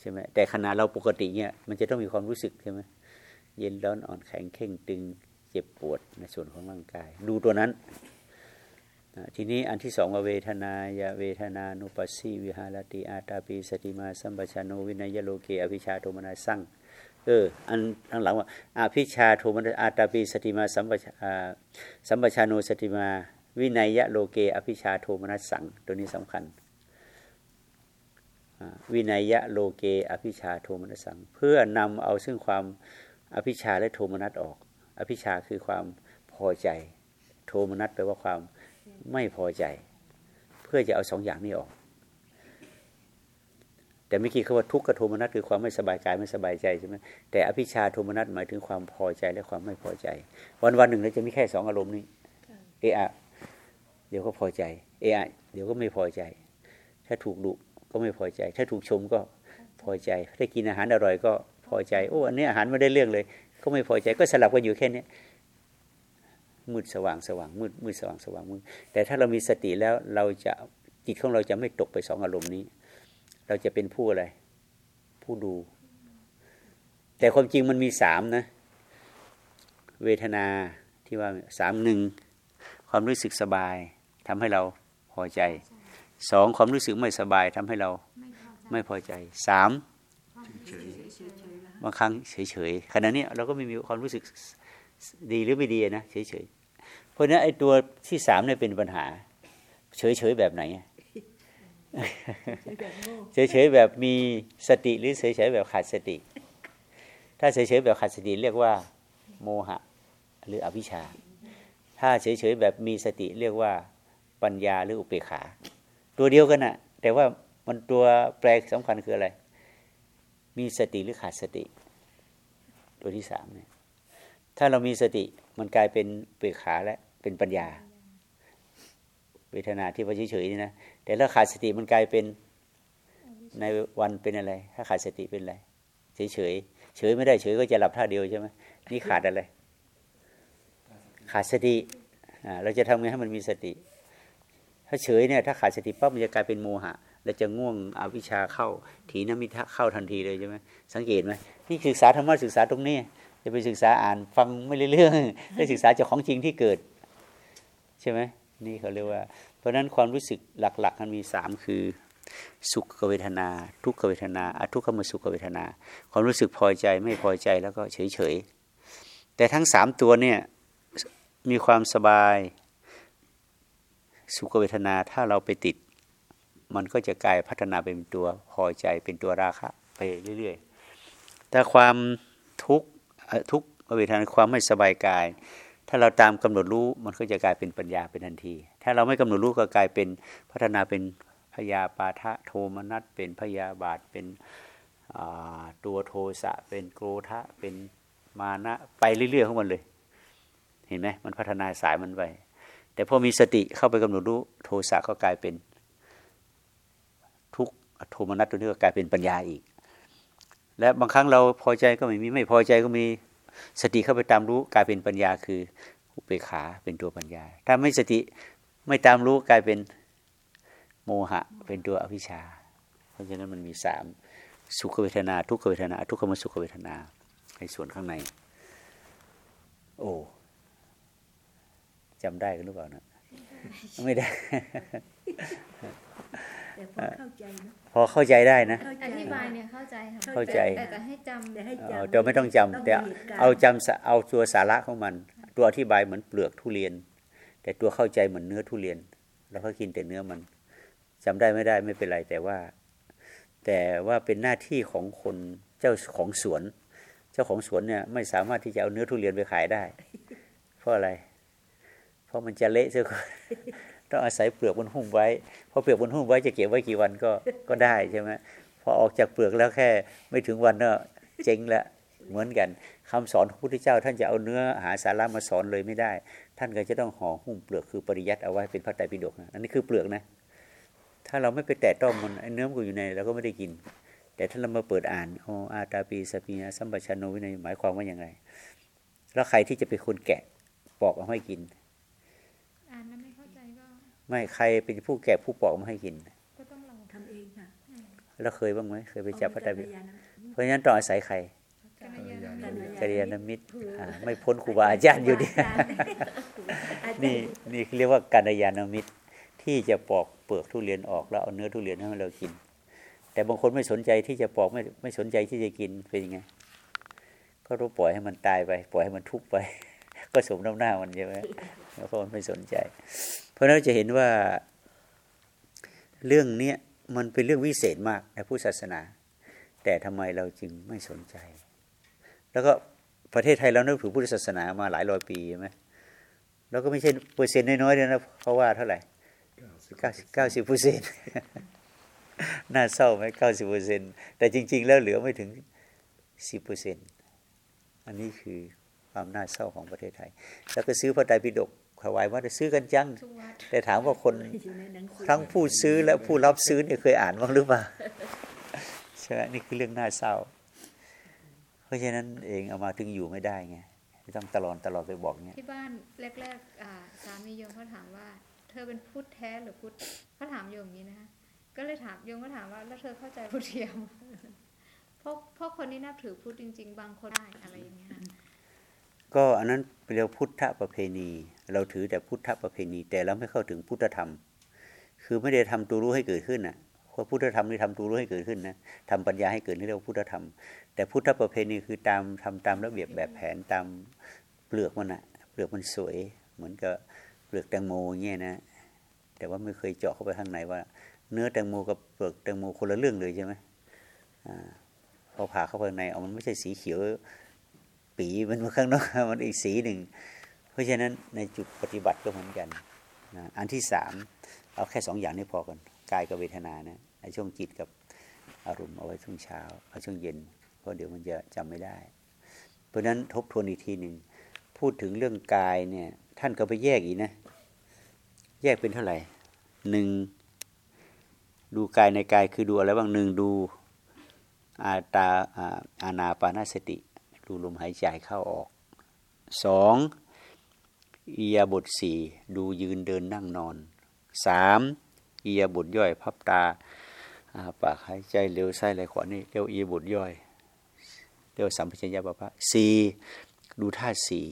ช่ไหมแต่ขณะเราปกติเนี่ยมันจะต้องมีความรู้สึกใช่ไหมเย็นร้อนอ่อนแข็งเข่งตึงเจ็บปวดในส่วนของร่างกาย ดูตัวนั้น ทีนี้อันที่สองว่าเวทนายาเวทนานุปัสสีวิหารติอาตาปีสติมาสัมปชานวินัยโลเกอภิชาโทมนาสั่งเอออันข้างหลังว่าอภิชฌาโทมนาอาตาปีสติมาสัมปชาสัมปชาโนสติมา วินัยยะโลเกอภิชฌาโทมนัสสังตัวนี้สำคัญ วินัยยะโลเกอภิชฌาโทมนัสสัง เพื่อนำเอาซึ่งความอภิชฌาและโทมนัสออก อภิชฌาคือความพอใจ โทมนัสแปลว่าความไม่พอใจ เพื่อจะเอาสองอย่างนี้ออก แต่เมื่อกี้เขาว่าทุกขกับโทมนัสคือความไม่สบายกายไม่สบายใจใช่ไหมแต่อภิชาโทมนัสหมายถึงความพอใจและความไม่พอใจ วันวันๆหนึ่งเราจะมีแค่สองอารมณ์นี้เอะอเดี๋ยวก็พอใจเอะอะเดี๋ยวก็ไม่พอใจ ถ้าถูกดุ ก็ไม่พอใจ ถ้าถูกชมก็พอใจ ถ้ากินอาหารอร่อยก็พอใจ โอ้อันนี้อาหารไม่ได้เรื่องเลย ก็ไม่พอใจก็สลับกันอยู่แค่นี้มืดสว่างสว่างมืดมืดสว่างสว่างมืดแต่ถ้าเรามีสติแล้วเราจะจิตของเราจะไม่ตกไปสองอารมณ์นี้ เราจะเป็นผู้อะไร ผู้ดู แต่ความจริงมันมีสามนะ เวทนาที่ว่าสามหนึ่งความรู้สึกสบายทำให้เราพอใจ สองความรู้สึกไม่สบายทำให้เราไม่พอใจสามบางครั้งเฉยๆขณะนี้เราก็ไม่มีความรู้สึกดีหรือไม่ดีนะเฉยๆเพราะฉะนั้นไอ้ตัวที่สามเนี่ยเป็นปัญหา เฉยๆแบบไหนอะเฉยๆแบบมีสติหรือเฉยๆแบบขาดสติ ถ้าเฉยๆแบบขาดสติเรียกว่า โมหะ หรืออวิชชา ถ้าเฉยๆแบบมีสติเรียกว่าปัญญาหรืออุเบกขา ตัวเดียวกันนะแต่ว่ามันตัวแปลสำคัญคืออะไร มีสติหรือขาดสติ ตัวที่สามเนี่ยถ้าเรามีสติมันกลายเป็นเบกขาและเป็นปัญญา เวทนาที่ว่าเฉยๆนี่นะแต่ถ้าขาดสติมันกลายเป็นในวันเป็นอะไร ถ้าขาดสติเป็นอะไรเฉยๆเฉยไม่ได้เฉยก็จะหลับท่าเดียวใช่ไหมนี่ขาดอะไร ขาดสติเราจะทำไงให้มันมีสติ ถ้าเฉยเนี่ยถ้าขาดสติปั๊บมันจะกลายเป็นโมหะเราจะง่วงอวิชชาเข้าถีนมิทะเข้าทันทีเลยใช่ไหมสังเกตไหมนี่ศึกษาธรรมะศึกษาตรงนี้ จะไปศึกษาอ่านฟังไม่เรื่องได้ศึกษาจากของจริงที่เกิด ใช่ไหมนี่เขาเรียกว่า เพราะฉะนั้นความรู้สึกหลักๆมันมีสามคือ สุขเวทนา ทุกขเวทนาอทุกขมสุขเวทนา ความรู้สึกพอใจไม่พอใจแล้วก็เฉยๆแต่ทั้งสามตัวเนี่ยมีความสบาย สุขเวทนาถ้าเราไปติด มันก็จะกลายพัฒนาเป็นตัวพอใจเป็นตัวราคะไปเรื่อยๆแต่ความทุกข์ทุกเวทนาความไม่สบายกาย ถ้าเราตามกำหนดรู้มันก็จะกลายเป็นปัญญาเป็นทันที ถ้าเราไม่กำหนดรู้ก็กลายเป็นพัฒนาเป็นพยาปาทะโทมนัสเป็นพยาบาทเป็นตัวโทสะเป็นโกรธะเป็นมานะไปเรื่อยๆของมันเลย เห็นไหมมันพัฒนาสายมันไป แต่พอมีสติเข้าไปกำหนดรู้โทสะก็กลายเป็นทุกโทมนัสตัวนี้ก็กลายเป็นปัญญาอีก และบางครั้งเราพอใจก็ไม่มีไม่พอใจก็มีสติเข้าไปตามรู้กลายเป็นปัญญาคืออุเบกขาเป็นตัวปัญญา ถ้าไม่สติไม่ตามรู้กลายเป็นโมหะเป็นตัวอภิชา เพราะฉะนั้นมันมีสามสุขเวทนา ทุกขเวทนา ทุกขมสุขเวทนาในส่วนข้างใน โอ้ จำได้กันหรือเปล่านะไม่ได้แต่พอเข้าใจนะพอเข้าใจได้นะอธิบายเนี่ยเข้าใจค่ะเข้าใจแต่จะให้จำแต่ให้จำแต่ไม่ต้องจำแต่เอาจำเอาตัวสาระของมัน ตัวอธิบายเหมือนเปลือกทุเรียน แต่ตัวเข้าใจเหมือนเนื้อทุเรียน แล้วก็กินแต่เนื้อมันจำได้ไม่ได้ไม่เป็นไรแต่ว่า แต่ว่าเป็นหน้าที่ของคนเจ้าของสวน เจ้าของสวนเนี่ยไม่สามารถที่จะเอาเนื้อทุเรียนไปขายได้ เพราะอะไรเพ ราะมันจะเละเสียก่อนต้องอาศัยเปลือกบนหุ้มไว้พอเปลือกบนหุ้มไว้จะเก็บไว้กี่วันก็ก็ได้ใช่ไหมพอออกจากเปลือกแล้วแค่ไม่ถึงวันก็เจ๊งละเหมือนกันคำสอนของพระพุทธเจ้า ท่านจะเอาเนื้อหาสาระมาสอนเลยไม่ได้ ท่านก็จะต้องห่อหุ้มเปลือกคือปริยัติเอาไว้เป็นพระไตรปิฎกนะอันนี้คือเปลือกนะ ถ้าเราไม่ไปแตะต้องมันเนื้อมันอยู่ในเราก็ไม่ได้กิน แต่ถ้าเรามาเปิดอ่านโออาตาปีสปียสัมปชันโนวินัยหมายความว่าอย่างไร แล้วใครที่จะเป็นคนแกะปอกเอาให้กิน ไม่ใครเป็นผู้แกะผู้ปอกมาให้กินก็ต้องเราทำเองค่ะแล้วเคยบ้างไหมเคยไปจับพระไตรปิฎกเพราะฉะนั้นต้องอาศัยใครกัลยาณมิตรไม่พ้นครูบาอาจารย์อยู่ดีนี่นี่เรียกว่ากัลยาณมิตร ที่จะปอกเปลือกทุเรียนออกแล้วเอาเนื้อทุเรียนให้เรากิน แต่บางคนไม่สนใจที่จะปอกไม่ไม่สนใจที่จะกินเป็นยังไง ก็รู้ปล่อยให้มันตายไป ปล่อยให้มันทุกข์ไป ก็สมน้ำหน้ามันใช่ไหมเพราะมันไม่สนใจ เพราะเราจะเห็นว่าเรื่องเนี้ยมันเป็นเรื่องวิเศษมากในผู้ศาสนา แต่ทำไมเราจึงไม่สนใจ แล้วก็ประเทศไทยเรานับถือพุทธศาสนามาหลายร้อยปีใช่ไหมแล้วก็ไม่ใช่เปอร์เซ็นต์น้อยๆเลยนะเพราะว่าเท่าไหร่เก้าสิบเปอร์เซ็นต์น่าเศร้าไหมเก้าสิบเปอร์เซ็นต์แต่จริง ๆ แล้วเหลือไม่ถึงสิบเปอร์เซ็นต์อันนี้คือความน่าเศร้าของประเทศไทย แล้วก็ซื้อพระไตรปิฎก ถวายวัดซื้อกันจังแต่ถามว่าคนทั้งผู้ซื้อและผู้รับซื้อเนี่ยเคยอ่านบ้างหรือเปล่าใช่ไหมนี่คือเรื่องน่าเศร้า เพราะฉะนั้นเองเอามาถึงอยู่ไม่ได้ไงต้องตลอดตลอดไปบอกเนี้ยที่บ้านแรกๆสามีโยมเขาถามว่า เธอเป็นพุทธแท้หรือพุทธเขาถามโยมอย่างนี้นะก็เลยถามโยมก็ถามว่าแล้วเธอเข้าใจพุทธเทียมเพราะเพราะคนที่นับถือพุทธจริง ๆ บางคนได้อะไรอย่างเงี้ย ก็อันนั้นเรียกพุทธประเพณี เราถือแต่พุทธประเพณี แต่เราไม่เข้าถึงพุทธธรรม คือไม่ได้ทำตัวรู้ให้เกิดขึ้นนะเพราะพุทธธรรมนี่ทำตัวรู้ให้เกิดขึ้นนะทำปัญญาให้เกิดนี่เรียกว่าพุทธธรรม แต่พุทธประเพณีคือตามทำตามระเบียบแบบแผนตามเปลือกมันอะเปลือกมันสวย เหมือนกับเปลือกแตงโมเงี้ยนะ แต่ว่าไม่เคยเจาะเข้าไปข้างในว่า เนื้อแตงโมกับเปลือกแตงโมคนละเรื่องเลยใช่ไหมอพอผ่าเข้าไปในเอามันไม่ใช่สีเขียว ปีมันมาข้างนอกมันอีกสีหนึ่ง เพราะฉะนั้นในจุดปฏิบัติก็เหมือนกันนะอันที่สามเอาแค่สองอย่างนี้พอกันกายกับเวทนานะไอ้ช่วงจิตกับอารมณ์เอาไว้ช่วงเช้าเอาช่วงเย็น เพราะเดี๋ยวมันจะจำไม่ได้ เพราะฉะนั้นทบทวนอีกทีหนึ่งพูดถึงเรื่องกายเนี่ยท่านก็ไปแยกอีกนะ แยกเป็นเท่าไหร่หนึ่งดูกายในกายคือดูอะไรบ้างหนึ่งดูอาตาอาอานาปานาสติ ดูลมหายใจเข้าออกสองอียาบทสี่ดูยืนเดินนั่งนอนสามอียาบทย่อย พับตาปากหายใจเร็วไส้ไหลขวานี่เรียกอียาบทย่อยเรียกว่าสัมปชัญญะปะพะสี่ดูธาตุสี่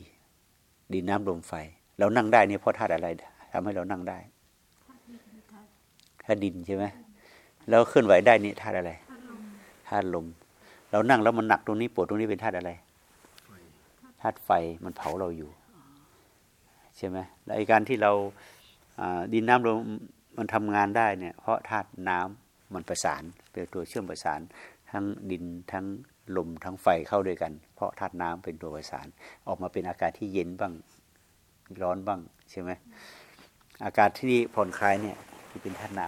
ดินน้ำลมไฟ เรานั่งได้เนี่ยเพราะธาตุอะไรทำให้เรานั่งได้ธาตุดินใช่ไหมแล้วเคลื่อนไหวได้นี่ธาตุอะไรธาตุลม เรานั่งแล้วมันหนักตรงนี้ปวดตรงนี้เป็นธาตุอะไราตุไฟมันเผาเราอยู่ ใช่ไหมแล้วไอการที่เราดินน้ำลมมันทำงานได้เนี่ย เพราะธาตุน้ำมันประสานเป็นตัวเชื่อมประสาน ทั้งดินทั้งลมทั้งไฟเข้าด้วยกัน เพราะธาตุน้ำเป็นตัวประสาน ออกมาเป็นอาการที่เย็นบ้างร้อนบ้างใช่ไหมอากาศที่นี่ผ่อนคลายเนี่ยที่เป็นธาตุน้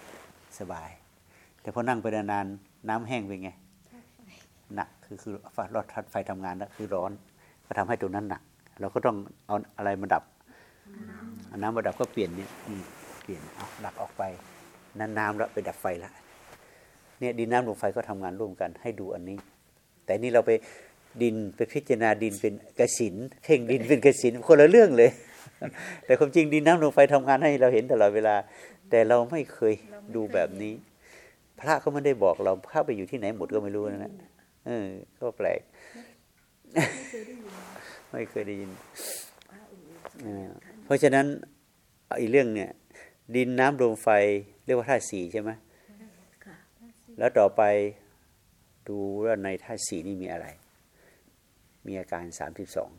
ำสบาย แต่พอนั่งไปนานๆน้ำแห้งเป็นไงหนักคือคือรถทัดไฟทำงานแล้วคือร้อน ก็ทำให้ตรงนั้นหนัก เราก็ต้องเอาอะไรมาดับน้ำมาดับก็เปลี่ยนเนี่ยเปลี่ยนเอาหลักออกไปนั่นน้ำแล้วไปดับไฟละเนี่ยดินน้ำลมไฟก็ทำงานร่วมกันให้ดูอันนี้ แต่นี่เราไปดินไปพิจารณาดินเป็นกสินเพ่งดินเป็นกสินคนละเรื่องเลย แต่ความจริงดินน้ำลมไฟทำงานให้เราเห็นตลอดเวลา แต่เราไม่เคยดูแบบนี้ พระก็ไม่ได้บอกเราพระไปอยู่ที่ไหนหมดก็ไม่รู้นะเออก็แปลก ไม่เคยได้ยินเออเพราะฉะนั้นอีกเรื่องเนี่ย ดินน้ำลมไฟเรียกว่าธาตุสีใช่ไหมค่ะแล้วต่อไปดูว่าในธาตุสีนี่มีอะไร มีอาการสามสิบสอง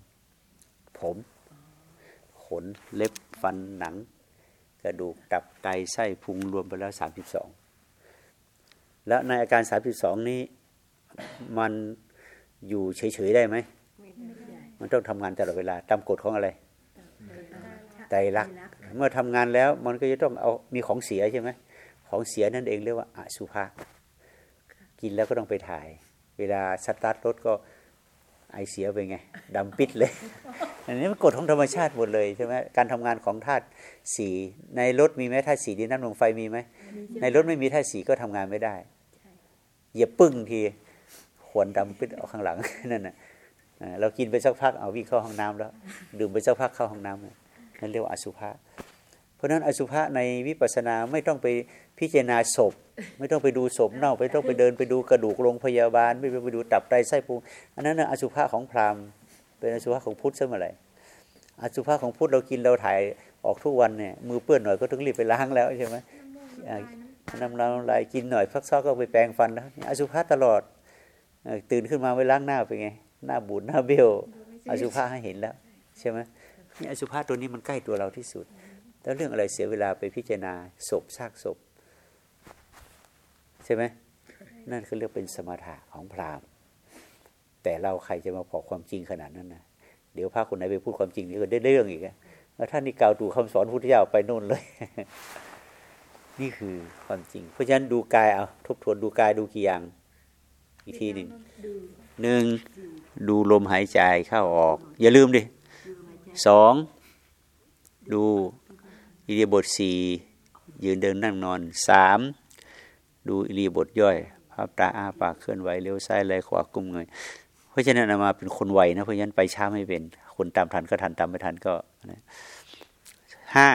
ผมขนเล็บฟันหนัง กระดูกตับไตไส้พุงรวมไปแล้วสามสิบสองแล้วในอาการสามสิบสองนี้มัน อยู่เฉยๆได้ไหม มันต้องทำงานตลอดเวลาตามกฎของอะไรไตรลักษณ์เมื่อทำงานแล้วมันก็จะต้องเอามีของเสียใช่ไหมของเสียนั่นเองเรียกว่าอสุภะกินแล้วก็ต้องไปถ่าย เวลาสตาร์ทรถก็ไอเสียไปไงดำปิดเลย อันนี้มันกฎของธรรมชาติหมดเลยใช่ไหมการทำงานของธาตุสีในรถมีไหมธาตุสีดินน้ำลมไฟมีไหมในรถไม่มีธาตุสีก็ทำงานไม่ได้เหยียบปึ้งที ขวนดำปิดออกข้างหลังนั่นน่ะอ่าเรากินไปสักพักเอาวิ่งเข้าห้องน้ำแล้ว ดื่มไปสักพักเข้าห้องน้ำเลยนั่นเรียกว่าอสุภะเพราะฉะนั้นอสุภะในวิปัสสนาไม่ต้องไปพิจารณาศพ ไม่ต้องไปดูศพเน่าไม่ต้องไปเดินไปดูกระดูกโรงพยาบาล ไม่ไปดูตับไตไส้พุงอันนั้นน่ะอสุภะของพราหมณ์เป็นอสุภะของพุทธซะเมื่อไหร่อสุภะของพุทธเรากินเราถ่ายออกทุกวันเนี่ยมือเปื้อนหน่อยก็ต้องรีบไปล้างแล้วใช่ไหมอ่าน้ำลายน้ำลายกินหน่อยพักซอกก็ไปแปรงฟันแล้วนี่อสุภะตลอดเอ่อ ตื่นขึ้นมาไปล้างหน้าเป็นไง หน้าบูดหน้าเบี้ยวอสุภะให้เห็นแล้ว ใช่ไหมนี่อสุภะตัวนี้มันใกล้ตัวเราที่สุด แล้วเรื่องอะไรเสียเวลาไปพิจารณาศพซากศพ ใช่ไหมนั่นคือเรียกเป็นสมถะของพราหมณ์ แต่เราใครจะมาบอกความจริงขนาดนั้นนะเดี๋ยวพระคนไหนไปพูดความจริงนี่ก็ได้เรื่องอีกอะแล้วท่านนี่กล่าวตู่คำสอนพุทธเจ้าไปโน่นเลย นี่คือความจริง เพราะฉะนั้นดูกายเอาทบทวนดูกายดูกี่อย่าง อีกทีหนึ่งดูหนึ่งดูลมหายใจเข้าออก อย่าลืมดิดูหายใจสองดูอิริยาบทสี่ยืนเดินนั่งนอนสามดูอิริยาบทย่อยภาพตาอ้าปากเคลื่อนไหวเลี้ยวซ้ายไหลขวากุมเงยเพราะฉะนั้นอามาเป็นคนไวนะเพราะฉะนั้นไปช้าไม่เป็น คนตามทันก็ทันตามไม่ทันก็นะห้า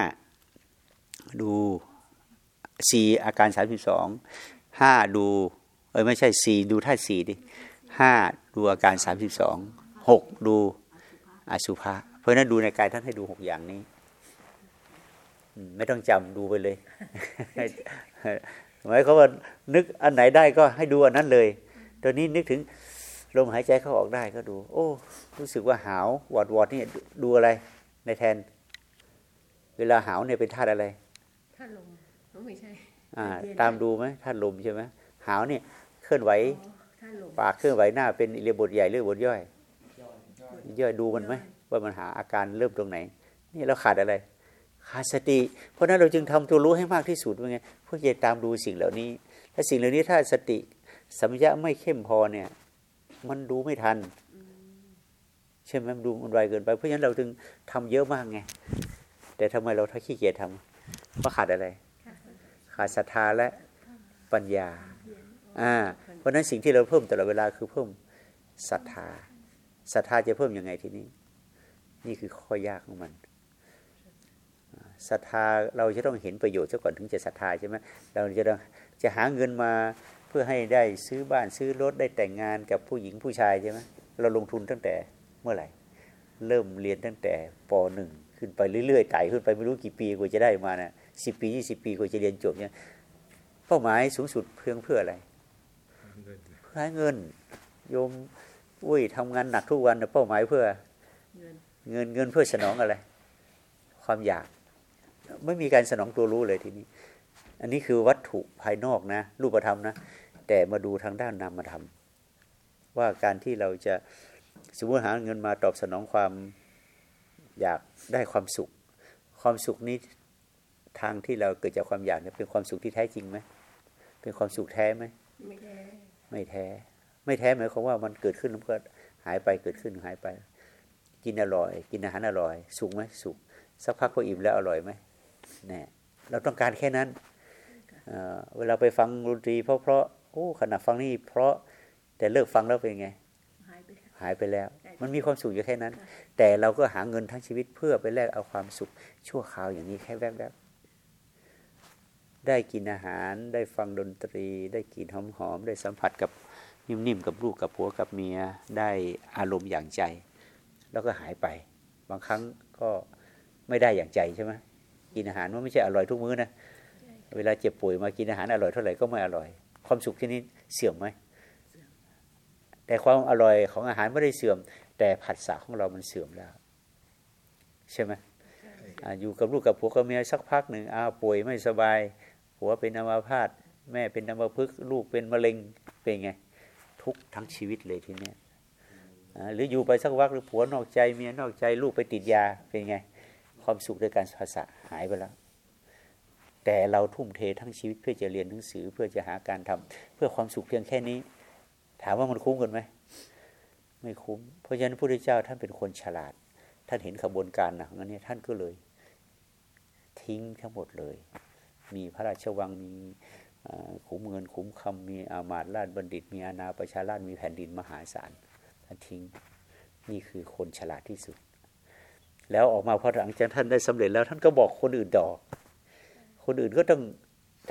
ดูสี่อาการสามสิบสองห้าดู เอ้ยไม่ใช่สี่ดูท่าตุสี่ดิห้าดูอาการสามสิบสองหกดูอสุภะเพราะฉะนั้นดูในกายท่านให้ดูหกอย่างนี้อืมไม่ต้องจำดูไปเลยหมายความว่านึกอันไหนได้ก็ให้ดูอันนั้นเลย ตอนนี้นึกถึงลมหายใจเข้าออกได้ก็ดู โอ้ รู้สึกว่าหาววอดวอดนี่ดูดูอะไร ในแทน เวลาหาวเนี่ยเป็นธาตุอะไรถ้าลมอ๋อไม่ใช่อ่าตามดูไหมธาตุลมใช่ไหมหาวเนี่ย เคลื่อนไหวถ้าลมปากเคลื่อนไหวหน้าเป็นอิเลียาบทใหญ่หรือบทย่อยย่อยดูมันไหมว่ามันหาอาการเริ่มตรงไหน นี่เราขาดอะไร ขาดสติ เพราะนั้นเราจึงทำตัวรู้ให้มากที่สุดว่าไงเพื่อจะตามดูสิ่งเหล่านี้ถ้าสิ่งเหล่านี้ถ้าสติสัมยาไม่เข้มพอเนี่ย มันดูไม่ทันใช่ไหมมันดูมันไวเกินไป เพราะฉะนั้นเราจึงทำเยอะมากไงแต่ทำไมเราถ้าขี้เกียจทำเพราะขาดอะไร ขาดศรัทธาและปัญญา อ่าเพราะนั้นสิ่งที่เราเพิ่มตลอดเวลาคือเพิ่มศรัทธาศรัทธาจะเพิ่มยังไงทีนี้ นี่คือข้อยากของมันศรัทธาเราจะต้องเห็นประโยชน์ซะก่อนถึงจะศรัทธาใช่ไหมเราจะต้องจะหาเงินมาเพื่อให้ได้ซื้อบ้านซื้อรถได้แต่งงานกับผู้หญิงผู้ชายใช่ไหมเราลงทุนตั้งแต่เมื่อไหร่ เริ่มเรียนตั้งแต่ปหนึ่งขึ้นไปเรื่อยๆไต่ขึ้นไปไม่รู้กี่ปีกว่าจะได้มานะสิปียี่สิปีกว่าจะเรียนจบเนี่ยเป้าหมายสูงสุดเพื่อเพื่ออะไร เพื่อให้เงิน โยมอุ้ยทำงานหนักทุกวันนะเป้าหมายเพื่อเงินเงินเงินเพื่อสนองอะไร ความอยาก ไม่มีการสนองตัวรู้เลยทีนี้ อันนี้คือวัตถุภายนอกนะ รูปธรรมนะ แต่มาดูทางด้านนามธรรม ว่าการที่เราจะสมมติหาเงินมาตอบสนองความอยากได้ความสุข ความสุขนี้ทางที่เราเกิดจากความอยากเนี่ยเป็นความสุขที่แท้จริงไหมเป็นความสุขแท้ไหมไม่แท้ ไม่แท้ ไม่แท้หมายความว่ามันเกิดขึ้นแล้วก็หายไปเกิดขึ้นหายไป กินอร่อย กินอาหารอร่อย สุขไหมสุขสักพักพออิ่มแล้วอร่อยไหมแน่เราต้องการแค่นั้นเอ่อเวลาไปฟังดนตรี เพราะเพราะโอ้ขนาดฟังนี่เพราะแต่เลิกฟังแล้วเป็นไง หายไปแล้วหายไปแล้วใช่มันมีความสุขอยู่แค่นั้นค่ะแต่เราก็หาเงินทั้งชีวิตเพื่อไปแลกเอาความสุขชั่วคราวอย่างนี้แค่แวบๆ ได้กินอาหาร ได้ฟังดนตรี ได้กลิ่นหอมๆได้สัมผัสกับนิ่มๆกับลูกกับผัวกับเมีย ได้อารมณ์อย่างใจ แล้วก็หายไป บางครั้งก็ไม่ได้อย่างใจใช่ไหมกินอาหารมันไม่ใช่อร่อยทุกมื้อนะเวลาเจ็บป่วยมากินอาหารอร่อยเท่าไหร่ก็ไม่อร่อย ความสุขที่นี้เสื่อมไหมแต่ความอร่อยของอาหารไม่ได้เสื่อม แต่ผัสสะของเรามันเสื่อมแล้ว ใช่ไหมออยู่กับลูกกับผัวกับเมียสักพักหนึ่งอ้าวป่วยไม่สบาย ผัวเป็นอัมาพาตแม่เป็นอัมพฤกษ์ลูกเป็นมะเร็งเป็นไง ทุกทั้งชีวิตเลยทีเนี้ยหรืออยู่ไปสักวักหรือผัวนอกใจเมียนอกใจลูกไปติดยาเป็นไง ความสุขด้วยการภาษาหายไปแล้ว แต่เราทุ่มเททั้งชีวิตเพื่อจะเรียนหนังสือเพื่อจะหาการทำเพื่อความสุขเพียงแค่นี้ ถามว่ามันคุ้มกันไหมไม่คุ้ม เพราะฉะนั้นพระพุทธเจ้าท่านเป็นคนฉลาด ท่านเห็นขบวนการนะงั้นเนี่ยท่านก็เลย ทิ้งทั้งหมดเลย มีพระราชวังมีขุมเงินขุมคำมีอามาตราชบัณฑิต มีอาณาประชาราชมีแผ่นดินมหาศาลท่านทิ้งนี่คือคนฉลาดที่สุด แล้วออกมาพอหลังจากท่านได้สำเร็จแล้วท่านก็บอกคนอื่นต่อคนอื่นก็ต้อง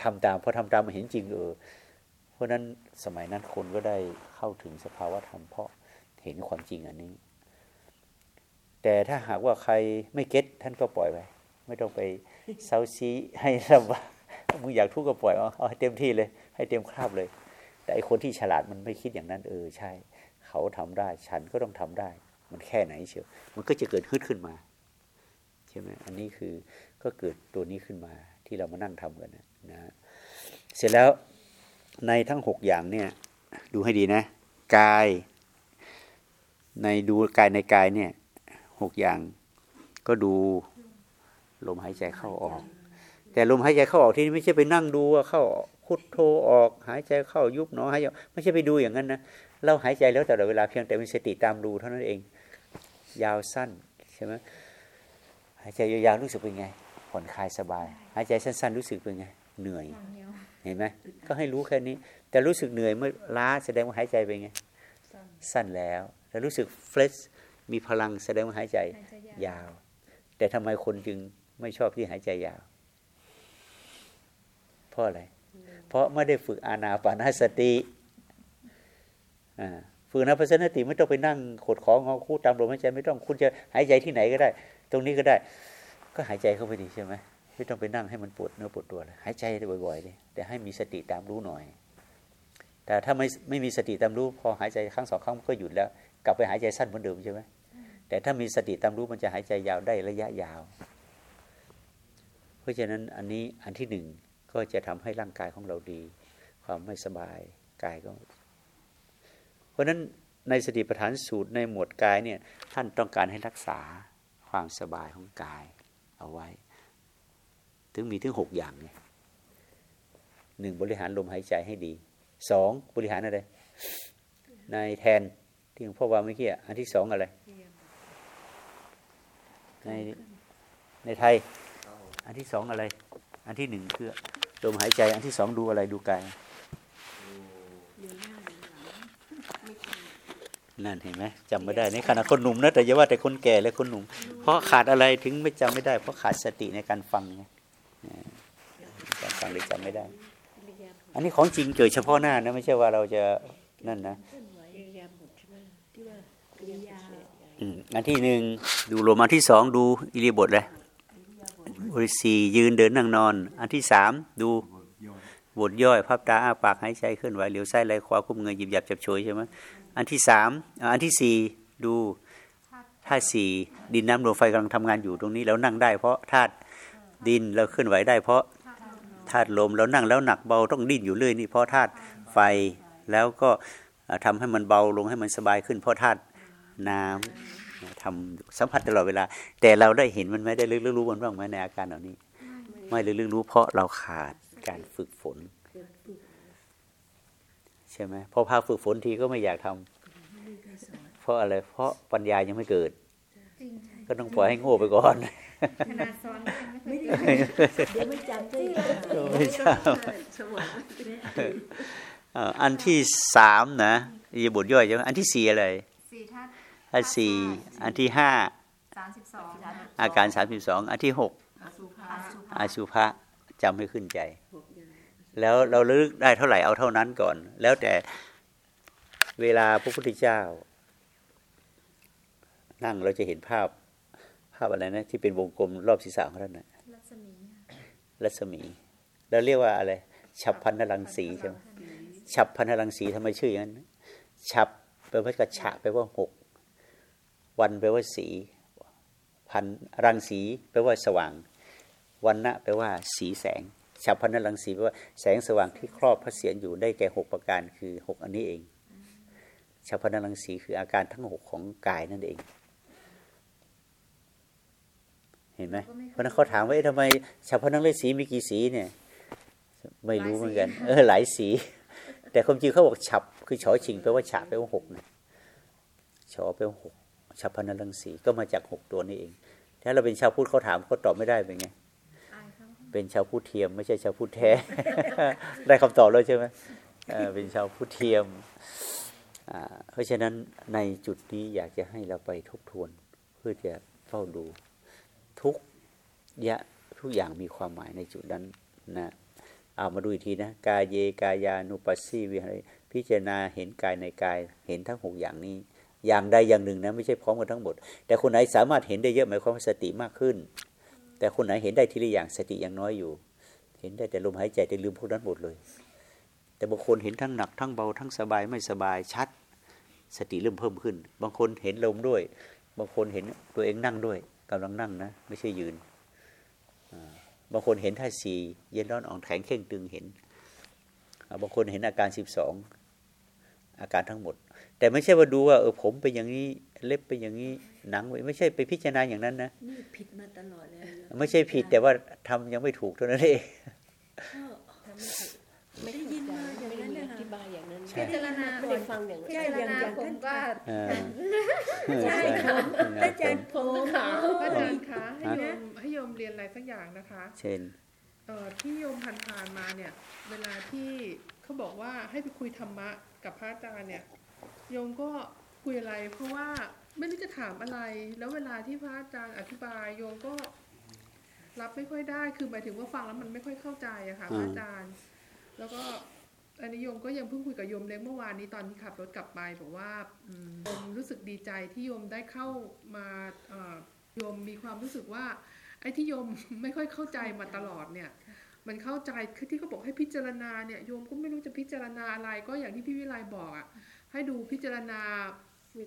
ทำตามพอทำตามมาเห็นจริงเออเพราะนั้นสมัยนั้นคนก็ได้เข้าถึงสภาวะธรรมเพราะเห็นความจริงอันนี้ แต่ถ้าหากว่าใครไม่เก็ตท่านก็ปล่อยไป ไม่ต้องไปเซาซีให้ลำบากมึงอยากทุกข์ก็ปล่อยเอาเอาให้เต็มที่เลย ให้เต็มคราบเลย แต่ไอคนที่ฉลาดมันไม่คิดอย่างนั้น เออใช่ เขาทำได้ ฉันก็ต้องทำได้ มันแค่ไหนเชียวมันก็จะเกิดฮึดขึ้นมาใช่ไหมอันนี้คือก็เกิดตัวนี้ขึ้นมาที่เรามานั่งทำกันนะเสร็จแล้วในทั้งหกอย่างเนี่ยดูให้ดีนะกาย ในดูกายในกายเนี่ยหกอย่างก็ดู ลมหายใจเข้าออก แต่ลมหายใจเข้าออกที่นี่ไม่ใช่ไปนั่งดูว่าเข้าออกพุทโธออก หายใจเข้ายุบหนอหายใจออกไม่ใช่ไปดูอย่างนั้นนะเราหายใจแล้วแต่ละเวลาเพียงแต่มีสติตามดูเท่านั้นเอง ยาวสั้นใช่ไหมหายใจยาวๆรู้สึกเป็นไงผ่อนคลายสบาย หายใจสั้น ๆ รู้สึกเป็นไงเหนื่อย เห็นไหมก็ให้รู้แค่นี้ แต่รู้สึกเหนื่อยเมื่อล้าแสดงว่าหายใจเป็นไง สั้นแล้วแต่รู้สึกเฟรชมีพลังแสดงว่าหายใจยาวยาวแต่ทำไมคนจึง ไม่ชอบที่หายใจยาว เพราะอะไร เพราะไม่ได้ฝึกอานาปานสติอ่าฝึกอานาปานสติไม่ต้องไปนั่งขดของงอคู่ตามลมหายใจไม่ต้องคุณจะหายใจที่ไหนก็ได้ ตรงนี้ก็ได้ ก็หายใจเข้าไปดีใช่ไหมไม่ต้องไปนั่งให้มันปวดเนื้อปวดตัวเลยหายใจบ่อยๆเลยแต่ให้มีสติตามรู้หน่อย แต่ถ้าไม่ไม่มีสติตามรู้พอหายใจครั้งสองครั้งก็หยุดแล้ว กลับไปหายใจสั้นเหมือนเดิมใช่ไหมแต่ถ้ามีสติตามรู้มันจะหายใจยาวได้ระยะยาวเพ ราะฉะนั้นอันนี้อันที่หนึ่งก็จะทำให้ร่างกายของเราดี ความไม่สบายกายก็ เพราะฉะนั้นในสติปัฏฐานสูตรในหมวดกายเนี่ยท่านต้องการให้รักษาความสบายของกายเอาไว้ ถึงมีถึงหกอย่างเนี่ยหนึ่งบริหารลมหายใจให้ดีสองบริหารอะไรในแทนที่หลวงพ่อว่าเมื่อกี้อะอันที่สองอะไร ในในไทย อันที่สองอะไร อันที่หนึ่งคือลมหายใจ อันที่สองดูอะไรดูกายนั่นเห็นไหมจำไม่ได้ในขณะคนหนุ่มนะแต่อย่าว่าแต่คนแก่และคนหนุ่ม เพราะขาดอะไรถึงไม่จำไม่ได้ เพราะขาดสติในการฟังไงอ่าการฟังเลยจำไม่ได้ อันนี้ของจริงเกิดเฉพาะหน้านะไม่ใช่ว่าเราจะนั่นนะอิริยาบถใช่ไหมที่ว่าอิริยาบถอืมอันที่หนึ่งดูลมอันที่สองดูอิริยาบทเลย บทที่สี่ยืนเดินนั่งนอน อันที่สามดูบทย่อยพับตาอ้าปากหายใจเคลื่อนไหวเหลียวซ้ายไหลขวาคุ้มเงยหยิบหยับจับโฉยใช่ไหมอันที่สามอันที่สี่ดูธาตุสี่ดินน้ำลมไฟกำลังทำงานอยู่ตรงนี้แล้วนั่งได้เพราะธาตุดินเราเคลื่อนไหวได้เพราะธาตุลมแล้วนั่งแล้วหนักเบาต้องดิ้นอยู่เรื่อยนี่เพราะธาตุไฟแล้วก็อ่าทำให้มันเบาลงให้มันสบายขึ้นเพราะธาตุน้ำ ทำสัมผัสตลอดเวลา แต่เราได้เห็นมันไหมได้ลึกรู้มันบ้างไหมในอาการเหล่านี้ ไม่ลึกรู้เพราะเราขาดการฝึกฝน ใช่ไหมพอพาฝึกฝนทีก็ไม่อยากทำเพราะอะไร เพราะปัญญายังไม่เกิดจริงก็ต้องปล่อยให้โง่ไปก่อนขนาดสอนก็ยังไม่เคยไม่เจได้อเดี๋ยวไม่จำได้ไม่ทราบสมองอ่าอันที่สามนะอีบทย่อยใช่ไหมอันที่สี่อะไรสี่ธาตุ อันสี่อันที่ห้าสามสิบสองอาการสามสิบสองอันที่หกอสุภาอาสุภะจำให้ขึ้นใจ แล้วเราลึกได้เท่าไหร่เอาเท่านั้นก่อน แล้วแต่เวลาพระพุทธเจ้า นั่งเราจะเห็นภาพภาพอะไรนะ ที่เป็นวงกลมรอบศีรษะของท่านนะรัศมีค่ะรัศมีเราเรียกว่าอะไรฉับพันนรังสีใช่ไหมฉับพันนรังสีทำไมชื่ออย่างนั้นฉับแปลว่ากระฉะแปลว่าหก วันแปลว่าสี พันรังสีแปลว่าสว่าง วันนะแปลว่าสีแสงฉับพันนรังสีแปลว่าแสงสว่างที่ครอบพระเศียรอยู่ได้แก่หกประการคือหกอันนี้เองฉับพันนรังสีคืออาการทั้งหกของกายนั่นเอง เห็นไหมเพราะฉะนั้นเขาถามว่าเอ๊ะทำไมฉับพันนรังสีมีกี่สีเนี่ย ไม่รู้เหมือนกัน เออหลายสี แต่ความจริงเขาบอกฉับ คือฉอชิงแปลว่าฉะแปลว่าหกนะฉอแปลว่าหก ฉับพันนรังสีก็มาจากหกตัวนี้เอง ถ้าเราเป็นชาวพุทธเขาถามเขาตอบไม่ได้เป็นไงอายเขาเป็นชาวพุทธเทียม ไม่ใช่ชาวพุทธแท้ ได้คำตอบแล้วใช่ไหมเออเป็นชาวพุทธเทียมอ่าเพราะฉะนั้นในจุดนี้อยากจะให้เราไปทบทวน เพื่อจะเฝ้าดูทุกยะทุกอย่างมีความหมายในจุดนั้นนะเอามาดูอีกทีนะกายเยกายานุปัสสีวิหารพิจารณาเห็นกายในกายเห็นทั้งหกอย่างนี้ อย่างใดอย่างหนึ่งนะไม่ใช่พร้อมกันทั้งหมด แต่คนไหนสามารถเห็นได้เยอะหมายความว่าสติมากขึ้น แต่คนไหนเห็นได้ทีละอย่างสติยังน้อยอยู่ เห็นได้แต่ลมหายใจแต่ลืมพวกนั้นหมดเลย แต่บางคนเห็นทั้งหนักทั้งเบาทั้งสบายไม่สบายชัด สติเริ่มเพิ่มขึ้น บางคนเห็นลมด้วย บางคนเห็นตัวเองนั่งด้วยกำลังนั่งนะ ไม่ใช่ยืนบางคนเห็นท่าสีเย็นร้อนอ่อนแข็งเข่งตึงเห็นบางคนเห็นอาการสิบสองอาการทั้งหมด แต่ไม่ใช่ว่าดูว่าเออผมเป็นอย่างนี้เล็บเป็นอย่างนี้หนังไม่ใช่ไปพิจารณาอย่างนั้นนะนี่ผิดมาตลอดเลยนะไม่ใช่ผิดแต่ว่าทำยังไม่ถูกเท่านั้นเองไม่ได้ยินมาอย่างไม่นั้นได้นะอคะธิบายอย่างนั้นใช่พิจารณาไม่ได้ฟังอย่างพินั้นจารณาผมก็เออใช่ครับอาจารย์ผมพระอาจารย์คะฮะให้โยมให้โยมเรียนอะไรสักอย่างนะคะ เช่นเอ่อที่โยมผ่านๆมาเนี่ย เวลาที่เขาบอกว่าให้ไปคุยธรรมะกับพระอาจารย์เนี่ย โยมก็คุยอะไร เพราะว่าไม่รู้จะถามอะไร แล้วเวลาที่พระอาจารย์อธิบาย โยมก็รับไม่ค่อยได้คือหมายถึงว่าฟังแล้วมันไม่ค่อยเข้าใจอะค่ะพระอาจารย์ แล้วก็อันนี้โยมก็ยังเพิ่งคุยกับโยมเล็กเมื่อวานนี้ตอนที่ขับรถกลับไปบอกว่าอืมโยมรู้สึกดีใจที่โยมได้เข้ามาเอ่อโยมมีความรู้สึกว่า ไอ้ที่โยมไม่ค่อยเข้าใจมาตลอดเนี่ย มันเข้าใจคือที่เขาบอกให้พิจารณาเนี่ยโยมก็ไม่รู้จะพิจารณาอะไรก็อย่างที่พี่วิไลบอกอะ ให้ดูพิจารณา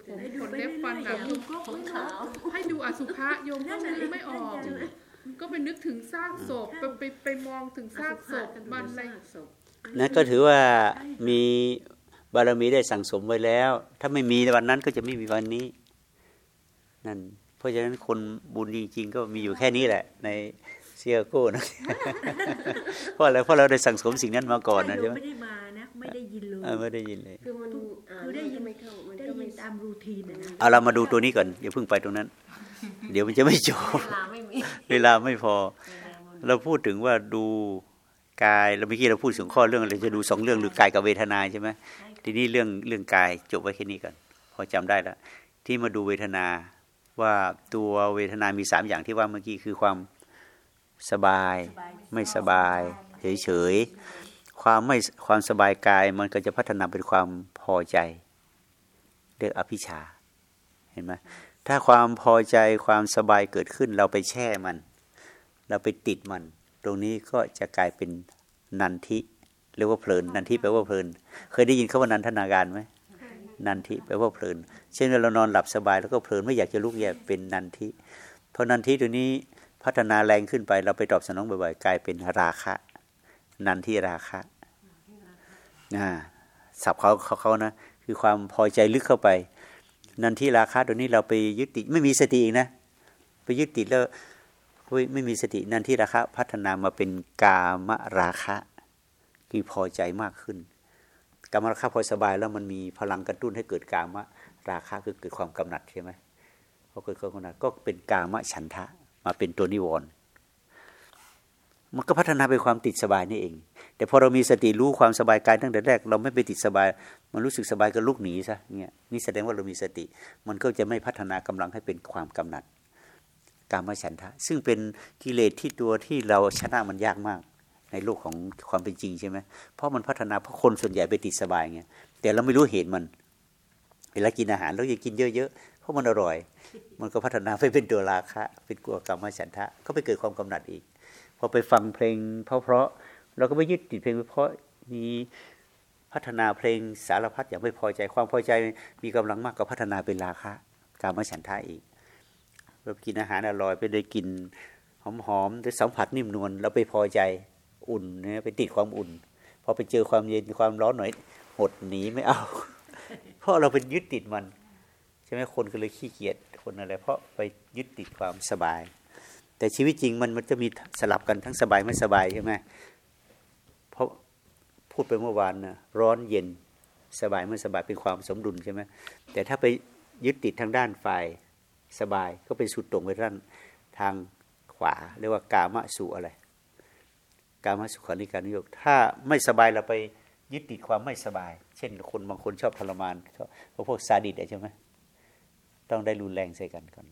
ผมให้ดูขนไปเล็บฟันหนังเรื่โยอยมก็ของไม่ขาวรู้ให้ดูอสุภะโยมก็นึกไม่ออก ก็ไปนึกถึงซากศพไปไปไปมองถึงซากศพมันอะไรนั่นก็ถือว่ามีบารมีได้สั่งสมไว้แล้ว ถ้าไม่มีวันนั้นก็จะไม่มีวันนี้ นั่น เพราะฉะนั้นคนบุญจริงๆ ก็มีอยู่แค่นี้แหละ ในเซียโก้นะเพราะอะไรเพราะเราได้สั่งสมสิ่งนั้นมาก่อนนะใช่ใช่ไหมไม่ได้มานะ ไม่ได้ยินเลยเออไม่ได้ยินเลย คือมันอ่านคือได้ยินไม่เข้ามันได้ก็ยิไม่นตามรูทีนนะนะเอาเรามาดูตัวนี้ก่อนอย่าเพิ่งไปตรงนั้น เดี๋ยวมันจะไม่จบเวลาไม่มีเวลาไม่พอ เราพูดถึงว่าดูกายเราเมื่อกี้เราพูดถึงข้อเรื่องอะไรจะดูสองเรื่องหรือกายกับเวทนาใช่ไหมทีนี้เรื่องเรื่องกายจบไว้แค่นี้ก่อนพอจำได้แล้วที่มาดูเวทนาว่าตัวเวทนามีสามอย่างที่ว่าเมื่อกี้คือความสบาย ไม่สบาย เฉยๆ ความไม่ความสบายกายมันก็จะพัฒนาเป็นความพอใจ เรียกอภิชา เห็นไหมถ้าความพอใจความสบายเกิดขึ้น เราไปแช่มัน เราไปติดมัน ตรงนี้ก็จะกลายเป็นนันทิเรียกว่าเพลินนันทิแปลว่าเพลิน เคยได้ยินคำว่านันทนาการไหมนันทิแปลว่าเพลิน เช่นเรานอนหลับสบายแล้วก็เพลินไม่อยากจะลุกแยกเป็นนันทิเพราะนันทิตัวนี้พัฒนาแรงขึ้นไปเราไปตอบสนองบ่อยๆ กลายเป็นราคะ นันทิราคะอ่าศัพท์เขาเขาเขานะ คือความพอใจลึกเข้าไป นันทิราคะตัวนี้เราไปยึดติดไม่มีสติอีกนะ ไปยึดติดแล้วไม่มีสตินั่นที่ราคะ พัฒนามาเป็นกามราคะ คือพอใจมากขึ้นกามราคะพอสบายแล้วมันมีพลังกระตุ้นให้เกิดกามราคะคือเกิดความกำหนัดใช่ไหมพอเกิดความกำหนัดก็เป็นกามฉันทะมาเป็นตัวนิวรณ์ มันก็พัฒนาไปความติดสบายนี่เอง แต่พอเรามีสติรู้ความสบายกายตั้งแต่แรก เราไม่ไปติดสบาย มันรู้สึกสบายก็ลุกหนีซะเนี่ยนี่แสดงว่าเรามีสติ มันก็จะไม่พัฒนากำลังให้เป็นความกำหนัดกามฉันทะ ซึ่งเป็นกิเลสที่ตัวที่เราชนะมันยากมาก ในโลกของความเป็นจริงใช่ไหมเพราะมันพัฒนาเพราะคนส่วนใหญ่ไปติดสบายไงแต่เราไม่รู้เหตุมัน เวลากินอาหารเราอยากกินเยอะๆเพราะมันอร่อย มันก็พัฒนาไปเป็นตัวราคะ เป็นกลัวกรรมฉันทะ ก็ไปเกิดความกำหนัดอีก พอไปฟังเพลง เพราะๆเราก็ไม่ยึดติดเพลงเพราะมีพัฒนาเพลงสารพัดอย่างไม่พอใจความพอใจมีกำลังมากก็พัฒนาเป็นราคะกรรมฉันทะอีกเรากินอาหารอร่อยไปได้กินหอมๆได้สัมผัสนิ่มนวลเราไปพอใจอุ่นนะไปติดความอุ่นพอไปเจอความเย็นความร้อนหน่อยหดหนีไม่เอา เพราะเราเป็นยึดติดมันใช่ไหมคนก็เลยขี้เกียจคนอะไร เพราะไปยึดติดความสบาย แต่ชีวิตจริงมันมันจะมีสลับกันทั้งสบายไม่สบายใช่ไหมเพราะพูดไปเมื่อวานนะร้อนเย็นสบายไม่สบายเป็นความสมดุลใช่ไหมแต่ถ้าไปยึดติดทางด้านฝ่ายสบายก็เป็นสุดตรงไปด้านทางขวา เรียกว่ากามสุอะไร กามสุขานิการนิยมถ้าไม่สบายเราไปยึดติดความไม่สบาย เช่น คนบางคนชอบทรมานชอบพวกซาดิสใช่ไหมต้องได้รุนแรงใส่กันก่อน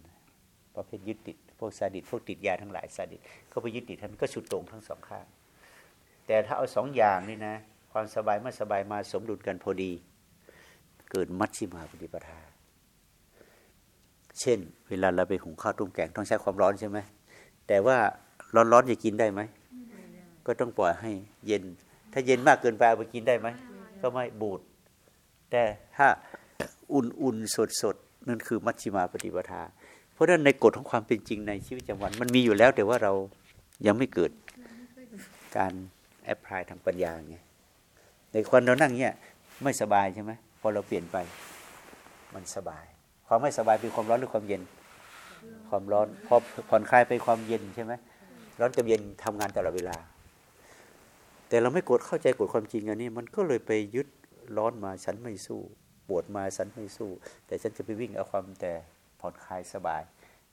ประเภทยึดติด พวกซาดิสพวกติดยาทั้งหลายซาดิสเขาไปยึดติดท่านก็สุดโต่งทั้งสองข้าง แต่ถ้าเอาสองอย่างนี่นะ ความสบายไม่สบายมาสมดุลกันพอดี เกิดมัชชิมาปฏิปทา เช่น เวลาเราไปหุงข้าวต้มแกงต้องใช้ความร้อนใช่ไหมแต่ว่าร้อนๆจะกินได้ไหมก็ต้องปล่อยให้เย็น ถ้าเย็นมากเกินไปเอาไปกินได้ไหมก็ไม่บูด แต่ถ้าอุ่นๆสดๆนั่นคือมัชชิมาปฏิปทา เพราะฉะนั้นในกฎของความเป็นจริงในชีวิตประจำวัน มันมีอยู่แล้วแต่ว่าเรายังไม่เกิดการแอพพลายทางปัญญาไงในคนเรานั่งเนี่ยไม่สบายใช่ไหมพอเราเปลี่ยนไป มันสบาย ความไม่สบายเป็นความร้อนหรือความเย็น ความร้อนพอผ่อนคลายไปความเย็นใช่ไหมร้อนกับเย็นทำงานตลอดเวลา แต่เราไม่กดเข้าใจกฎความจริงอันนี้ มันก็เลยไปยึดร้อนมาฉันไม่สู้ ปวดมาฉันไม่สู้ แต่ฉันจะไปวิ่งเอาความแต่ ผ่อนคลายสบาย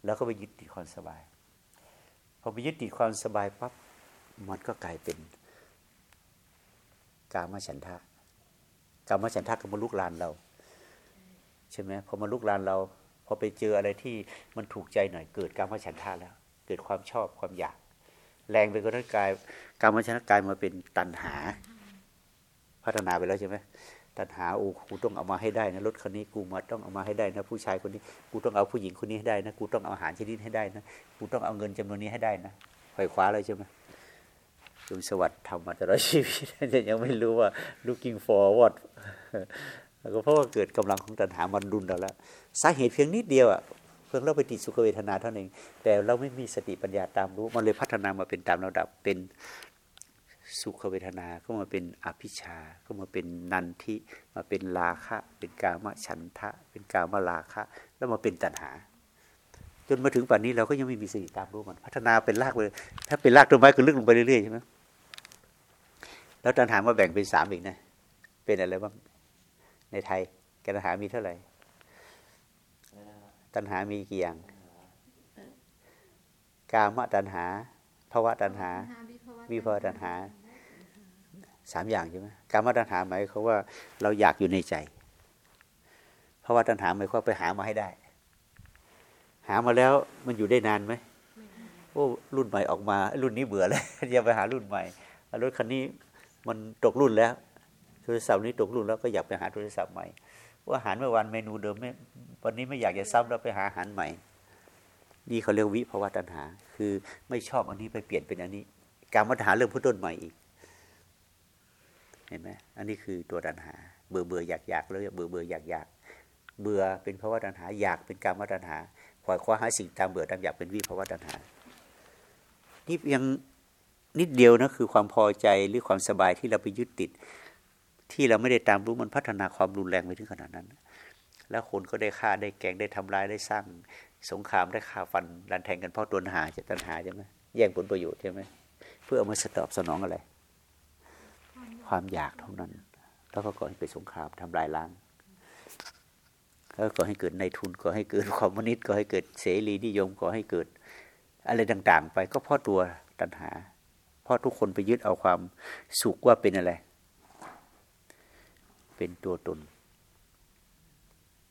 แล้วก็ไปยึดติดความสบาย พอไปยึดติดความสบายปั๊บมันก็กลายเป็นกามฉันทะกามฉันทะก็มาลุกลานเรา ใช่ไหมพอมาลุกลานเรา พอไปเจออะไรที่มันถูกใจหน่อย เกิดกามฉันทะแล้ว เกิดความชอบความอยาก แรงไปก็ร่างกายกามฉันทะกลายมาเป็นตัณหา พัฒนาไปแล้วใช่ไหม ตัณหาโอ้กูต้องเอามาให้ได้นะรถคันนี้กูมาต้องเอามาให้ได้นะ ผู้ชายคนนี้กูต้องเอาผู้หญิงคนนี้ให้ได้นะกูต้องเอาอาหารชนิดให้ได้นะกูต้องเอาเงินจำนวนนี้ให้ได้นะไขว่คว้าเลยใช่ไหมลุงสวัสดิ์ทำมาตลอดชีวิตแต่ยังไม่รู้ว่า looking forward ก็เพราะว่าเกิดกำลังของตัณหามันดุลเราแล้วสาเหตุเพียงนิดเดียวอะเพียงเราไปติดสุขเวทนาเท่านั้นแต่เราไม่มีสติปัญญาตามรู้มันเลยพัฒนามาเป็นตามระดับเป็น สุขเวทนาก็มาเป็นอภิชาก็มาเป็นนันทิมาเป็นราคะ เป็นกามฉันทะ เป็นกามราคะ แล้วมาเป็นตัณหา จนมาถึงป่านนี้เราก็ยังไม่มีสติตามรู้มันพัฒนาเป็นรากเลยถ้าเป็นรากต้นไม้ก็ลึกลงไปเรื่อยๆใช่ไหมแล้วตัณหามาแบ่งเป็นสามอีกนะเป็นอะไรบ้างในไทยตัณหามีเท่าไหร่ตัณหามีกี่อย่างกามตัณหาภาวะตัณหา วิภาวะตัณหา สามอย่างใช่ไหมกามตัณหาหมายเขามว่าเราอยากอยู่ในใจภาวะตัณหาหมายความไปหามาให้ได้ หามาแล้วมันอยู่ได้นานไหมโอ้รุ่นใหม่ออกมา รุ่นนี้เบื่อแล้วอย่าไปหารุ่นใหม่รถคันนี้มันตกรุ่นแล้วโทรศัพท์นี้ตกรุ่นแล้วก็อยากไปหาโทรศัพท์ใหม่ว่าอาหารเมื่อวันเมนูเดิมไม่วันนี้ไม่อยากจะซ้ำแล้วไปหาอาหารใหม่ นี่เขาเรียกวิภาวะตัณหา คือไม่ชอบอันนี้ไปเปลี่ยนเป็นอันนี้ การมาหาเรื่องพุทต้นใหม่อีก เห็นไหมอันนี้คือตัวตัณหา เบื่อเบื่ออยากอยากแล้วเบื่อเบื่ออยากอยากเบื่อเป็นภาวะตัณหา อยากเป็นการมาตัณหาขวายคว้าหาสิ่งตามเบื่อตามอยากเป็นวิภาวะตัณหา นี่ยังนิดเดียวนะคือความพอใจหรือความสบายที่เราไปยึดติด ที่เราไม่ได้ตามรู้มันพัฒนาความรุนแรงไปถึงขนาดนั้น แล้วคนก็ได้ฆ่าได้แกงได้ทำลายได้สร้างสงครามได้ฆ่าฟันรันแทงกันเพราะตัวตัณหาจะตัณหาใช่ไหมแย่งผลประโยชน์ใช่ไหมเพื่อเอามาสตอบสนองอะไร ความอยากเท่านั้น แล้วก็ก่อให้เกิดสงครามทำลายล้างแล้วก่อให้เกิดในทุนก่อให้เกิดคอมมิวนิสต์ก่อให้เกิดเสรีนิยมก่อให้เกิดอะไรต่าง ๆ ไปก็เพราะตัวตัณหา เพราะทุกคนไปยึดเอาความสุขว่าเป็นอะไร เป็นตัวตน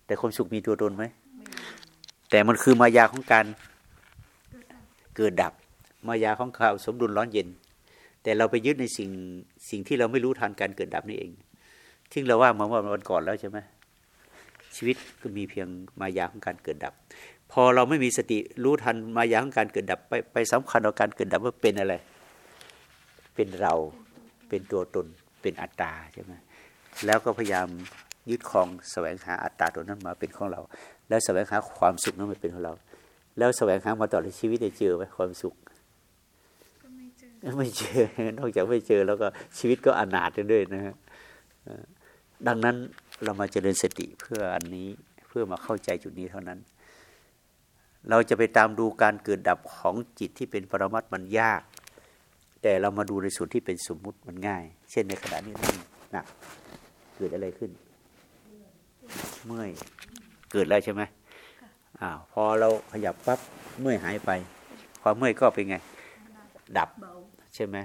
แต่ความสุขมีตัวตนไหม แต่มันคือมายาของการเกิดดับ มายาของข่าวสมดุลร้อนเย็น แต่เราไปยึดในสิ่งสิ่งที่เราไม่รู้ทันการเกิดดับนี่เองที่เราว่ามาว่าวันก่อนแล้วใช่ไหมชีวิตก็มีเพียงมายาของการเกิดดับ พอเราไม่มีสติรู้ทันมายาของการเกิดดับ ไปไปสำคัญเอาการเกิดดับว่าเป็นอะไร เป็นเราเป็นตัวตนเป็นอัตตาใช่ไหมแล้วก็พยายามยึดครองแสวงหาอัตตาตัวนั้นมาเป็นของเรา แล้วแสวงหาความสุขนั้นมาเป็นของเรา แล้วแสวงหามาตลอดชีวิตได้เจอไหมความสุข ไม่เจอ นอกจากไม่เจอแล้วก็ชีวิตก็อนาถด้วยนะฮะดังนั้นเรามาเจริญสติเพื่ออันนี้เพื่อมาเข้าใจจุดนี้เท่านั้น เราจะไปตามดูการเกิดดับของจิตที่เป็นปรมัตมันยาก แต่เรามาดูในส่วนที่เป็นสมมุติมันง่าย เช่นในขณะนี้นั่งหนักเกิดอะไรขึ้น เมื่อยเกิดแล้วใช่ไหมอ้าวพอเราขยับปั๊บเมื่อยหายไป ความเมื่อยก็เป็นไง ดับ ใช่ไหม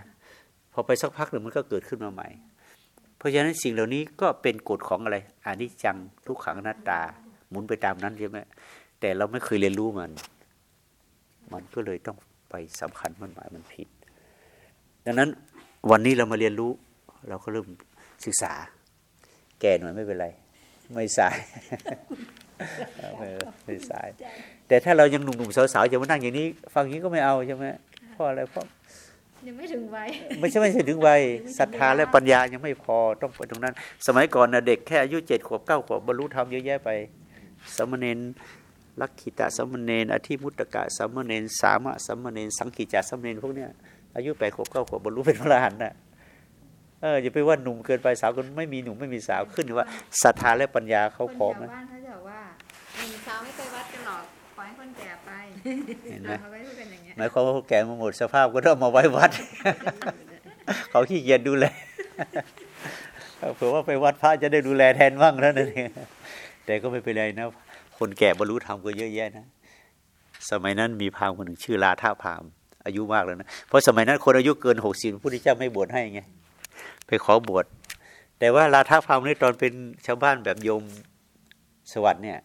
พอไปสักพักหนึ่งมันก็เกิดขึ้นมาใหม่ เพราะฉะนั้นสิ่งเหล่านี้ก็เป็นกฎของอะไรอานิจจังทุกขังอนัตตา หมุนไปตามนั้นใช่ไหมแต่เราไม่เคยเรียนรู้มัน มันก็เลยต้องไปสำคัญมันหมายมันผิด ดังนั้นวันนี้เรามาเรียนรู้ เราก็เริ่มศึกษา แก่หน่อยไม่เป็นไร ไม่สายไม่ไม่สาย แต่ถ้าเรายังหนุ่มๆสาวๆจะมานั่งอย่างนี้ ฟังอย่างนี้ก็ไม่เอาใช่ไหมเพราะอะไรเพราะ ยังไม่ถึงวัยไม่ใช่ไม่ใช่ถึงวัยศรัทธาและปัญญายังไม่พอต้องไปตรงนั้น สมัยก่อนนะเด็กแค่อายุเจ็ดขวบเก้าขวบบรรลุธรรมเยอะแยะไปสามเณรลักขิตะสามเณรอธิมุตตกะสามเณรสามะสามเณรสังกิจจาสามเณรพวกเนี้ยอายุแปดขวบเก้าขวบบรรลุเป็นพระอรหันต์น่ะเอออย่าไปว่าหนุ่มเกินไปสาวก็ไม่มีหนุ่มไม่มีสาวขึ้นอยู่ว่าศรัทธาและปัญญาเขาคนพร้อมแถไหมวบ้านเขาจะบอกว่าหนุ่มสาวไม่เคยวัดกันหรอกปล่อยให้คนแก่ไปเห็นไหมเขาก็พูดกันอย่างเงี้ย หมายความว่าเขาแก่มาหมดสภาพก็ต้องมาไว้วัด เขาขี้เกียจดูแลเผื่อว่าไปวัดพระจะได้ดูแลแทนบ้างแล้วนั่นเองแต่ก็ไม่เป็นไรนะ คนแก่บรรลุธรรมก็เยอะแยะนะ สมัยนั้นมีพราหมณ์คนหนึ่งชื่อลาท่าพราหมณ์อายุมากแล้วนะ เพราะสมัยนั้นคนอายุเกินหกสิบพระพุทธเจ้าไม่บวชให้ไง ไปขอบวช แต่ว่าลาท่าพราหมณ์นี่ตอนเป็นชาวบ้านแบบโยมสวัสดิ์เนี่ย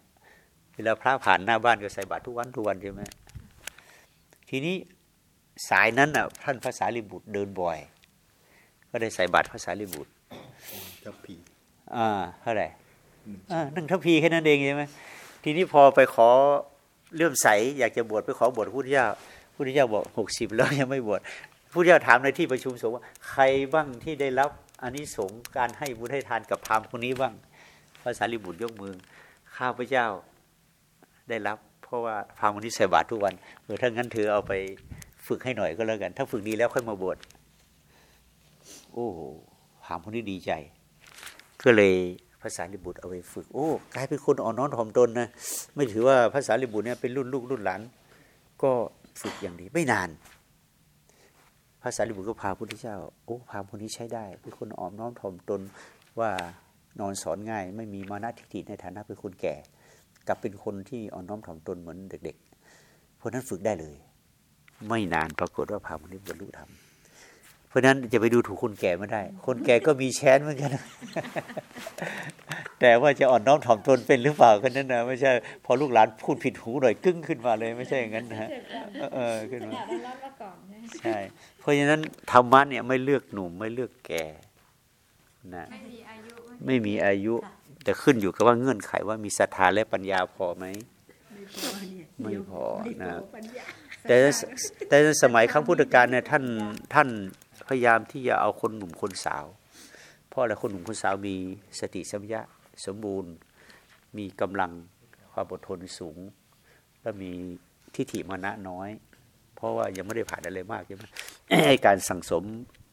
เวลาพระผ่านหน้าบ้านก็ใส่บาตรทุกวันทุกวันใช่ไหม ทีนี้สายนั้นอะท่านภาษาลิบุตรเดินบ่อย ก็ได้ใส่บาตรภาษาลิบุตรทัพพีอ่าเท่าไหร่อืมอ่าหนึ่งทัพพีแค่นั้นเองใช่ไหมทีนี้พอไปขอเลื่อมใสอยากจะบวชไปขอบวชพระพุทธเจ้าพระพุทธเจ้าบอกหกสิบแล้วยังไม่บวชพระพุทธเจ้าถามในที่ประชุมสงฆ์ว่า ใครบ้างที่ได้รับอานิสงส์การให้บุญให้ทานกับพราหมณ์คนนี้บ้างภาษาลิบุตรยกมือข้าพเจ้าได้รับเพ ราะว่าพามณ์คนนี้ใส่บาตรทุกวันเออถ้างั้นเธอเอาไปฝึกให้หน่อยก็แล้วกัน ถ้าฝึกดีแล้วค่อยมาบวชโอ้พามคนนี้ดีใจ ก็เลยภาษาลิบุตรเอาไปฝึก โอ้กลายเป็นคนอ่อนน้อมถ่อมตนนะไม่ถือว่าภาษาลิบุตรเนี่ยเป็นรุ่นลูกรุ่นหลานก็ฝึกอย่างดีไม่นานภาษาลิบุตรก็พาพุทธเจ้า โอ้พามคนนี้ใช้ได้ เป็นคนอ่อนน้อมถ่อมตนว่านอนสอนง่าย ไม่มีมานะทิฏฐิในฐานะเป็นคนแก่ กลับเป็นคนที่อ่อนน้อมถ่อมตนเหมือนเด็ก ๆ เพราะนั้นฝึกได้เลย ไม่นานปรากฏว่าพราหมณ์คนนี้บรรลุธรรมเพราะฉะนั้นจะไปดูถูกคนแก่ไม่ได้ คนแก่ก็มีแชนเหมือนกัน แต่ว่าจะอ่อนน้อมถ่อมตนเป็นหรือเปล่ากันนั้นนะไม่ใช่พอลูกหลานพูดผิดหูหน่อยกึ้งขึ้นมาเลย ไม่ใช่อย่างนั้นนะฮะเออขึ้นมาอยากได้รับมาก่อนนะใช่เพราะฉะนั้นธรรมะเนี่ยไม่เลือกหนุ่มไม่เลือกแก่นะไม่มีอายุไม่มีอายุ แต่ขึ้นอยู่กับว่าเงื่อนไขว่ามีศรัทธาและปัญญาพอไหมไม่พอเนี่ยไม่พอนะไม่พอปัญญาแต่แต่สมัยครั้งพุทธกาลเนี่ยท่านท่านพยายามที่จะเอาคนหนุ่มคนสาวเพราะอะไรคนหนุ่มคนสาวมีสติสัมปชัญญะสมบูรณ์ มีกำลังความอดทนสูง และมีทิฏฐิมานะน้อย เพราะว่ายังไม่ได้ผ่านอะไรมากใช่ไหมไอการสั่งสม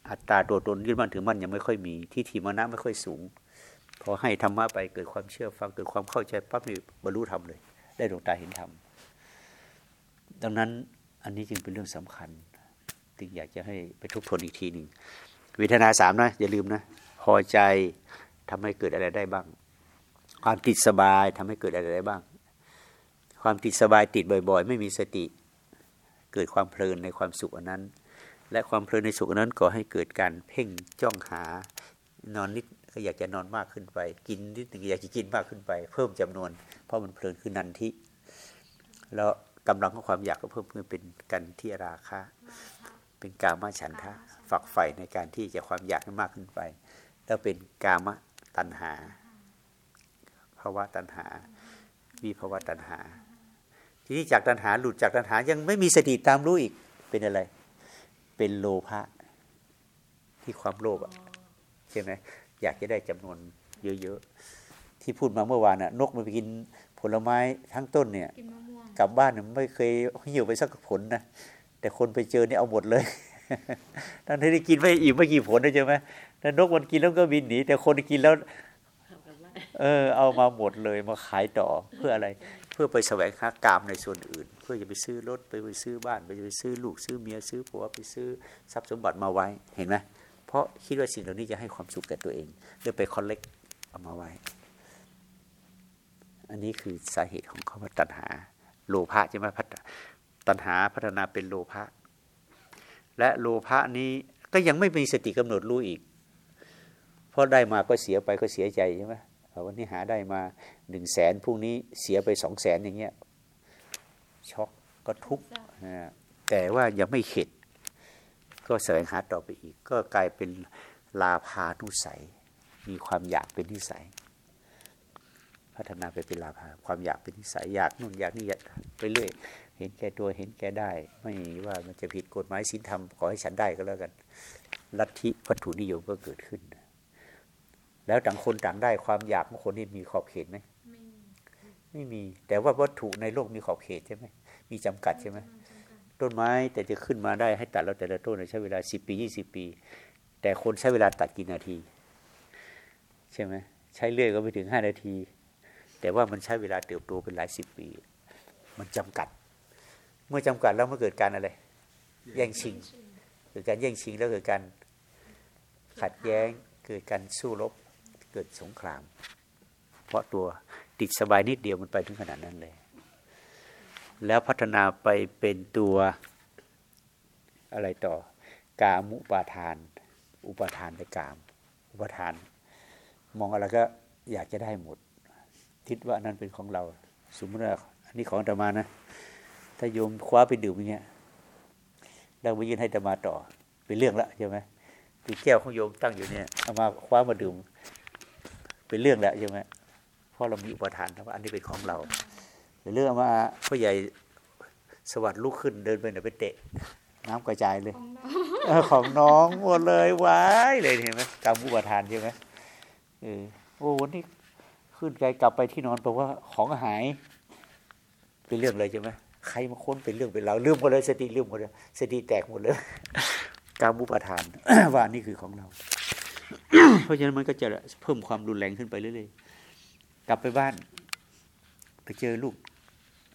อัตราตัวตนยึดมั่นถือมั่นยังไม่ค่อยมีทิฏฐิมานะไม่ค่อยสูง พอให้ธรรมะไปเกิดความเชื่อฟังเกิดความเข้าใจปั๊บนี่บรรลุธรรมเลย ได้ดวงตาเห็นธรรมดังนั้นอันนี้จึงเป็นเรื่องสำคัญจึงอยากจะให้ไปทบทวนอีกทีหนึ่งเวทนาสามนะอย่าลืมนะพอใจทำให้เกิดอะไรได้บ้าง ความติดสบายทำให้เกิดอะไรได้บ้าง ความติดสบายติดบ่อย ๆ ไม่มีสติ เกิดความเพลินในความสุขอันนั้น และความเพลินในสุขอันนั้นก่อให้เกิดการเพ่งจ้องหานอนนิด ก็อยากจะนอนมากขึ้นไป กินนิดหนึ่งอยากจะกินมากขึ้นไป เพิ่มจำนวน เพราะมันเพลินคือนันทิ แล้วกำลังของความอยากก็เพิ่มขึ้นเป็นกันที่ราคะ เป็นกามฉันทะฝักใฝ่ในการที่จะความอยากให้มากขึ้นไป แล้วเป็นกามตัณหาภาวะตัณหา วิภาวะตัณหา ทีนี้จากตัณหาหลุดจากตัณหายังไม่มีสติตามรู้อีกเป็นอะไร เป็นโลภะที่ความโลภอะใช่ไหม อยากจะได้จำนวนเยอะๆ ที่พูดมาเมื่อวานน่ะนกมันไปกินผลไม้ทั้งต้นเนี่ยกินมะม่วงกลับบ้านเนี่ยไม่เคยหิวไปสักผลนะแต่คนไปเจอเนี่ยเอาหมดเลยทั้งที่ได้กินไม่อิ่มไม่กี่ผลนะใช่ไหมแต่นกมันกินแล้วก็บินหนีแต่คนกินแล้วเอากลับบ้านเออ เอามาหมดเลยมาขายต่อเพื่ออะไร เพื่อไปแสวงหากามในส่วนอื่น เพื่อจะไปซื้อรถไปไปซื้อบ้าน ไปจะไปซื้อลูกซื้อเมียซื้อผัวไปซื้อทรัพย์สมบัติมาไว้เห็นไหม เพราะคิดว่าสิ่งเหล่านี้จะให้ความสุขแก่ตัวเองเลยไปคอลเลกเอามาไว้ อันนี้คือสาเหตุของคำว่าตัณหา โลภะใช่ไหมพัฒตัณหาพัฒนาเป็นโลภะและโลภะนี้ก็ยังไม่มีสติกำหนดรู้อีก เพราะได้มาก็เสียไปก็เสียใจใช่ไหมวันนี้หาได้มาหนึ่งแสนพรุ่งนี้เสียไปสองแสนอย่างเงี้ยช็อกก็ทุกข์นะแต่ว่ายังไม่เข็ด ก็แสวงหาต่อไปอีก ก็กลายเป็นลาภานุสัย มีความอยากเป็นนิสัย พัฒนาไปเป็นลาภาความอยากเป็นนิสัยอยากนู่นอยากนี่อยากไปเรื่อยเห็นแก่ตัวเห็นแก่ได้ ไม่ว่ามันจะผิดกฎหมายศีลธรรมขอให้ฉันได้ก็แล้วกัน ลัทธิวัตถุนิยมก็เกิดขึ้น แล้วต่างคนต่างได้ความอยากของคนนี่มีขอบเขตไหมไม่มีไม่มีแต่ว่าวัตถุในโลกมีขอบเขตใช่ไหมมีจำกัดใช่ไหม ต้นไม้ แต่จะขึ้นมาได้ให้ตัดแล้วแต่ละต้นใช้เวลาสิบปียี่สิบปี แต่คนใช้เวลาตัดกี่นาที ใช่ไหมใช้เลื่อยก็ไม่ถึงห้านาที แต่ว่ามันใช้เวลาเติบโตเป็นหลายสิบปี มันจำกัด เมื่อจำกัดแล้วมันเกิดการอะไร แย่งชิง เกิดการแย่งชิงแล้วเกิดการขัดแย้ง เกิดการสู้รบ เกิดสงคราม เพราะตัวติดสบายนิดเดียวมันไปถึงขนาดนั้นเลย แล้วพัฒนาไปเป็นตัวอะไรต่อ กามุปาทาน อุปาทานในกาม อุปาทาน มองอะไรก็อยากจะได้หมดคิดว่านั่นเป็นของเรา สมมติว่าอันนี้ของอาตมานะ ถ้าโยมคว้าไปดื่มอย่างเงี้ยแล้วไปยื่นให้อาตมาต่อ เป็นเรื่องละใช่ไหมคือแก้วของโยมตั้งอยู่เนี่ยเอามาคว้ามาดื่ม เป็นเรื่องแล้วใช่ไหมเพราะเรามีอุปทานว่าอันนี้เป็นของเรา เรื่องว่าพ่อใหญ่สวัสดิ์ลุกขึ้นเดินไปไหนไปเตะ น้ำกระจายเลย ของน้องหมดเลยว้ายเลยเห็นไหมกรรมอุปทานใช่ไหมเออโอ้วันนี้ขึ้นไกลกลับไปที่นอนแปลว่าของหาย เป็นเรื่องเลยใช่ไหมใครมาค้นเป็นเรื่องเป็นราวลืมหมดเลยสติลืมหมดเลยสติแตกหมดเลยกรรมอุปทานว่านี่คือของเรา เพราะฉะนั้นมันก็จะเพิ่มความรุนแรงขึ้นไปเรื่อยๆกลับไปบ้านไปเจอลูก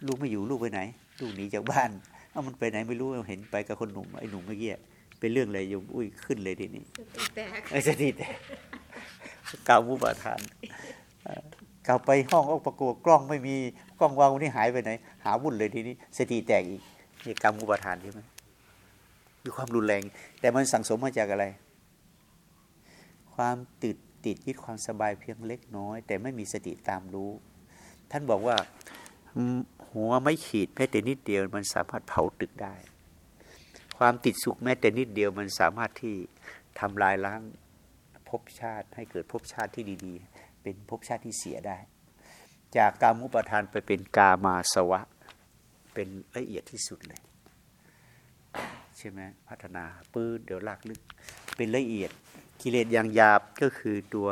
ลูกไม่อยู่ลูกไปไหน ลูกหนีจากบ้านเอามันไปไหนไม่รู้เห็นไปกับคนหนุ่มไอ้หนุ่มเมื่อกี้เป็นเรื่องเลยโยมอุ้ยขึ้นเลยทีนี้สติแตกไอ้สติแต่กล่าวมุปาทานเอ่อกลับไปห้องออกประกวดกล้องไม่มีกล้องวางวันนี้หายไปไหน หาวุ่นเลยทีนี้สติแตกอีกนี่กรรมมุปาทานใช่ไหมมีความรุนแรง แต่มันสั่งสมมาจากอะไร ความติดติดยึดความสบายเพียงเล็กน้อย แต่ไม่มีสติตามรู้ ท่านบอกว่าอืม หัวไม่ขีดแม้แต่นิดเดียว มันสามารถเผาตึกได้ ความติดสุขแม้แต่นิดเดียวมันสามารถที่ทำลายล้างภพชาติ ให้เกิดภพชาติที่ดี ๆ เป็นภพชาติที่เสียได้ จากกามุปทานไปเป็นกามาสวะ เป็นละเอียดที่สุดเลยใช่ไหมพัฒนาปื้นเดี๋ยวลากลึก เป็นละเอียดกิเลสอย่างหยาบก็คือตัว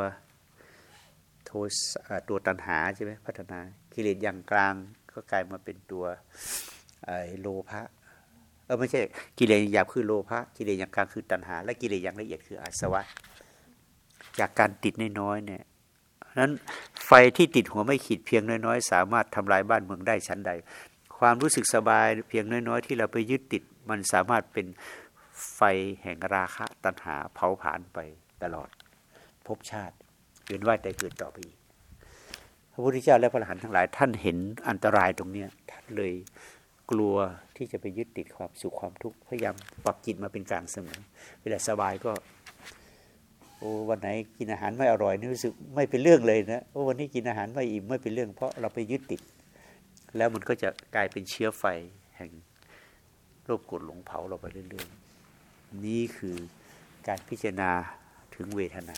โทสตัวตัณหาใช่ไหมพัฒนากิเลสอย่างกลาง ก็กลายมาเป็นตัวโลภะเออไม่ใช่กิเลสอย่างหยาบคือโลภะกิเลสอย่างกลางคือตัณหา และกิเลสอย่างละเอียดคืออาสวะ จากการติดน้อยๆเนี่ยนั้นไฟที่ติดหัวไม่ขีดเพียงน้อยๆ สามารถทำลายบ้านเมืองได้ชั้นใด ความรู้สึกสบายเพียงน้อยๆ ที่เราไปยึดติดมันสามารถเป็นไฟแห่งราคะตัณหาเผาผลาญไปตลอดภพชาติเวียนว่ายแต่เกิดต่อไปอีก พระพุทธเจ้าและพระอรหันต์ทั้งหลาย ท่านเห็นอันตรายตรงเนี้ยท่านเลยกลัวที่จะไปยึดติดความสุขความทุกข์พยายามปรับจิตมาเป็นกลางเสมอเวลาสบายก็โอ้วันไหนกินอาหารไม่อร่อยนี่รู้สึกไม่เป็นเรื่องเลยนะโอ้วันนี้กินอาหารไม่อิ่มไม่เป็นเรื่อง เพราะเราไปยึดติด แล้วมันก็จะกลายเป็นเชื้อไฟแห่งโรคกดหลงเผาเราไปเรื่อยๆนี่คือการพิจารณาถึงเวทนา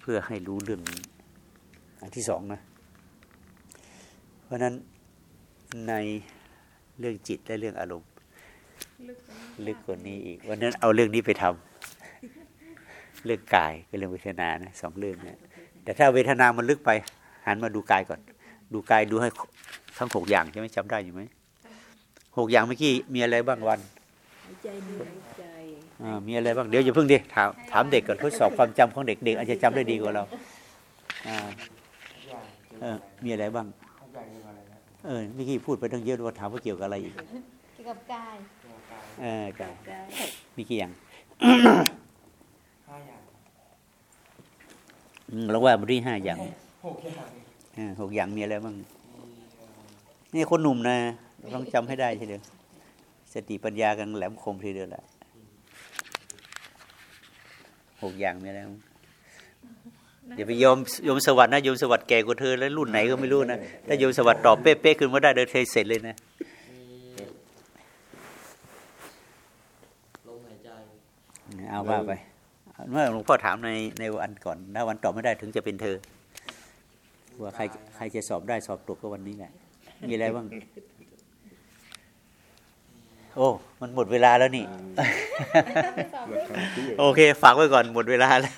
เพื่อให้รู้เรื่องนี้อันที่สองนะ เพราะฉะนั้นในเรื่องจิตและเรื่องอารมณ์ลึกกว่านี้ลึกกว่านี้อีก วันนั้นเอาเรื่องนี้ไปทำเรื่องกายกับเรื่องเวทนานะสองเรื่องเนี่ยแต่ถ้าเวทนามันลึกไป หันมาดูกายก่อน ดูกายดูให้ทั้งหกอย่างใช่ไหมจำได้อยู่ไหมหกอย่างเมื่อกี้มีอะไรบ้างวันหายใจเหนื่อยใจอ่ามีอะไรบ้างเดี๋ยวอย่าเพิ่งดิถามถามเด็กก่อนทดสอบความจำของเด็กเด็กอาจจะจำได้ดีกว่าเราอ่าเออมีอะไรบ้าง เออเมื่อกี้พูดไปตั้งเยอะว่าถามว่าเกี่ยวกับอะไรอีกเกี่ยวกับกายเออกายกายมีกี่อย่างห้าอย่างอืมเราว่ามันที่ห้าอย่างหกอย่างอ่าหกอย่างมีอะไรบ้างมีเอ่อนี่คนหนุ่มนะต้องจำให้ได้ทีเดียวสติปัญญากันแหลมคมทีเดียวแหละหกอย่างมีอะไรบ้าง อย่าไปโยมโยมสวัสดิ์นะโยมสวัสดิ์แก่กว่าเธอแล้วรุ่นไหนก็ไม่รู้นะถ้าโยมสวัสดิ์ตอบเป๊ะๆขึ้นมาได้เดินเทเสร็จเลยนะมีลมหายใจเอาว่าไป เมื่อหลวงพ่อถามในในวันก่อนถ้าวันตอบไม่ได้ถึงจะเป็นเธอ ว่าใครใครจะสอบได้สอบตกก็วันนี้แหละมีอะไรบ้าง โอ้ มันหมดเวลาแล้วนี่ โอเค ฝากไว้ก่อนหมดเวลาแล้ว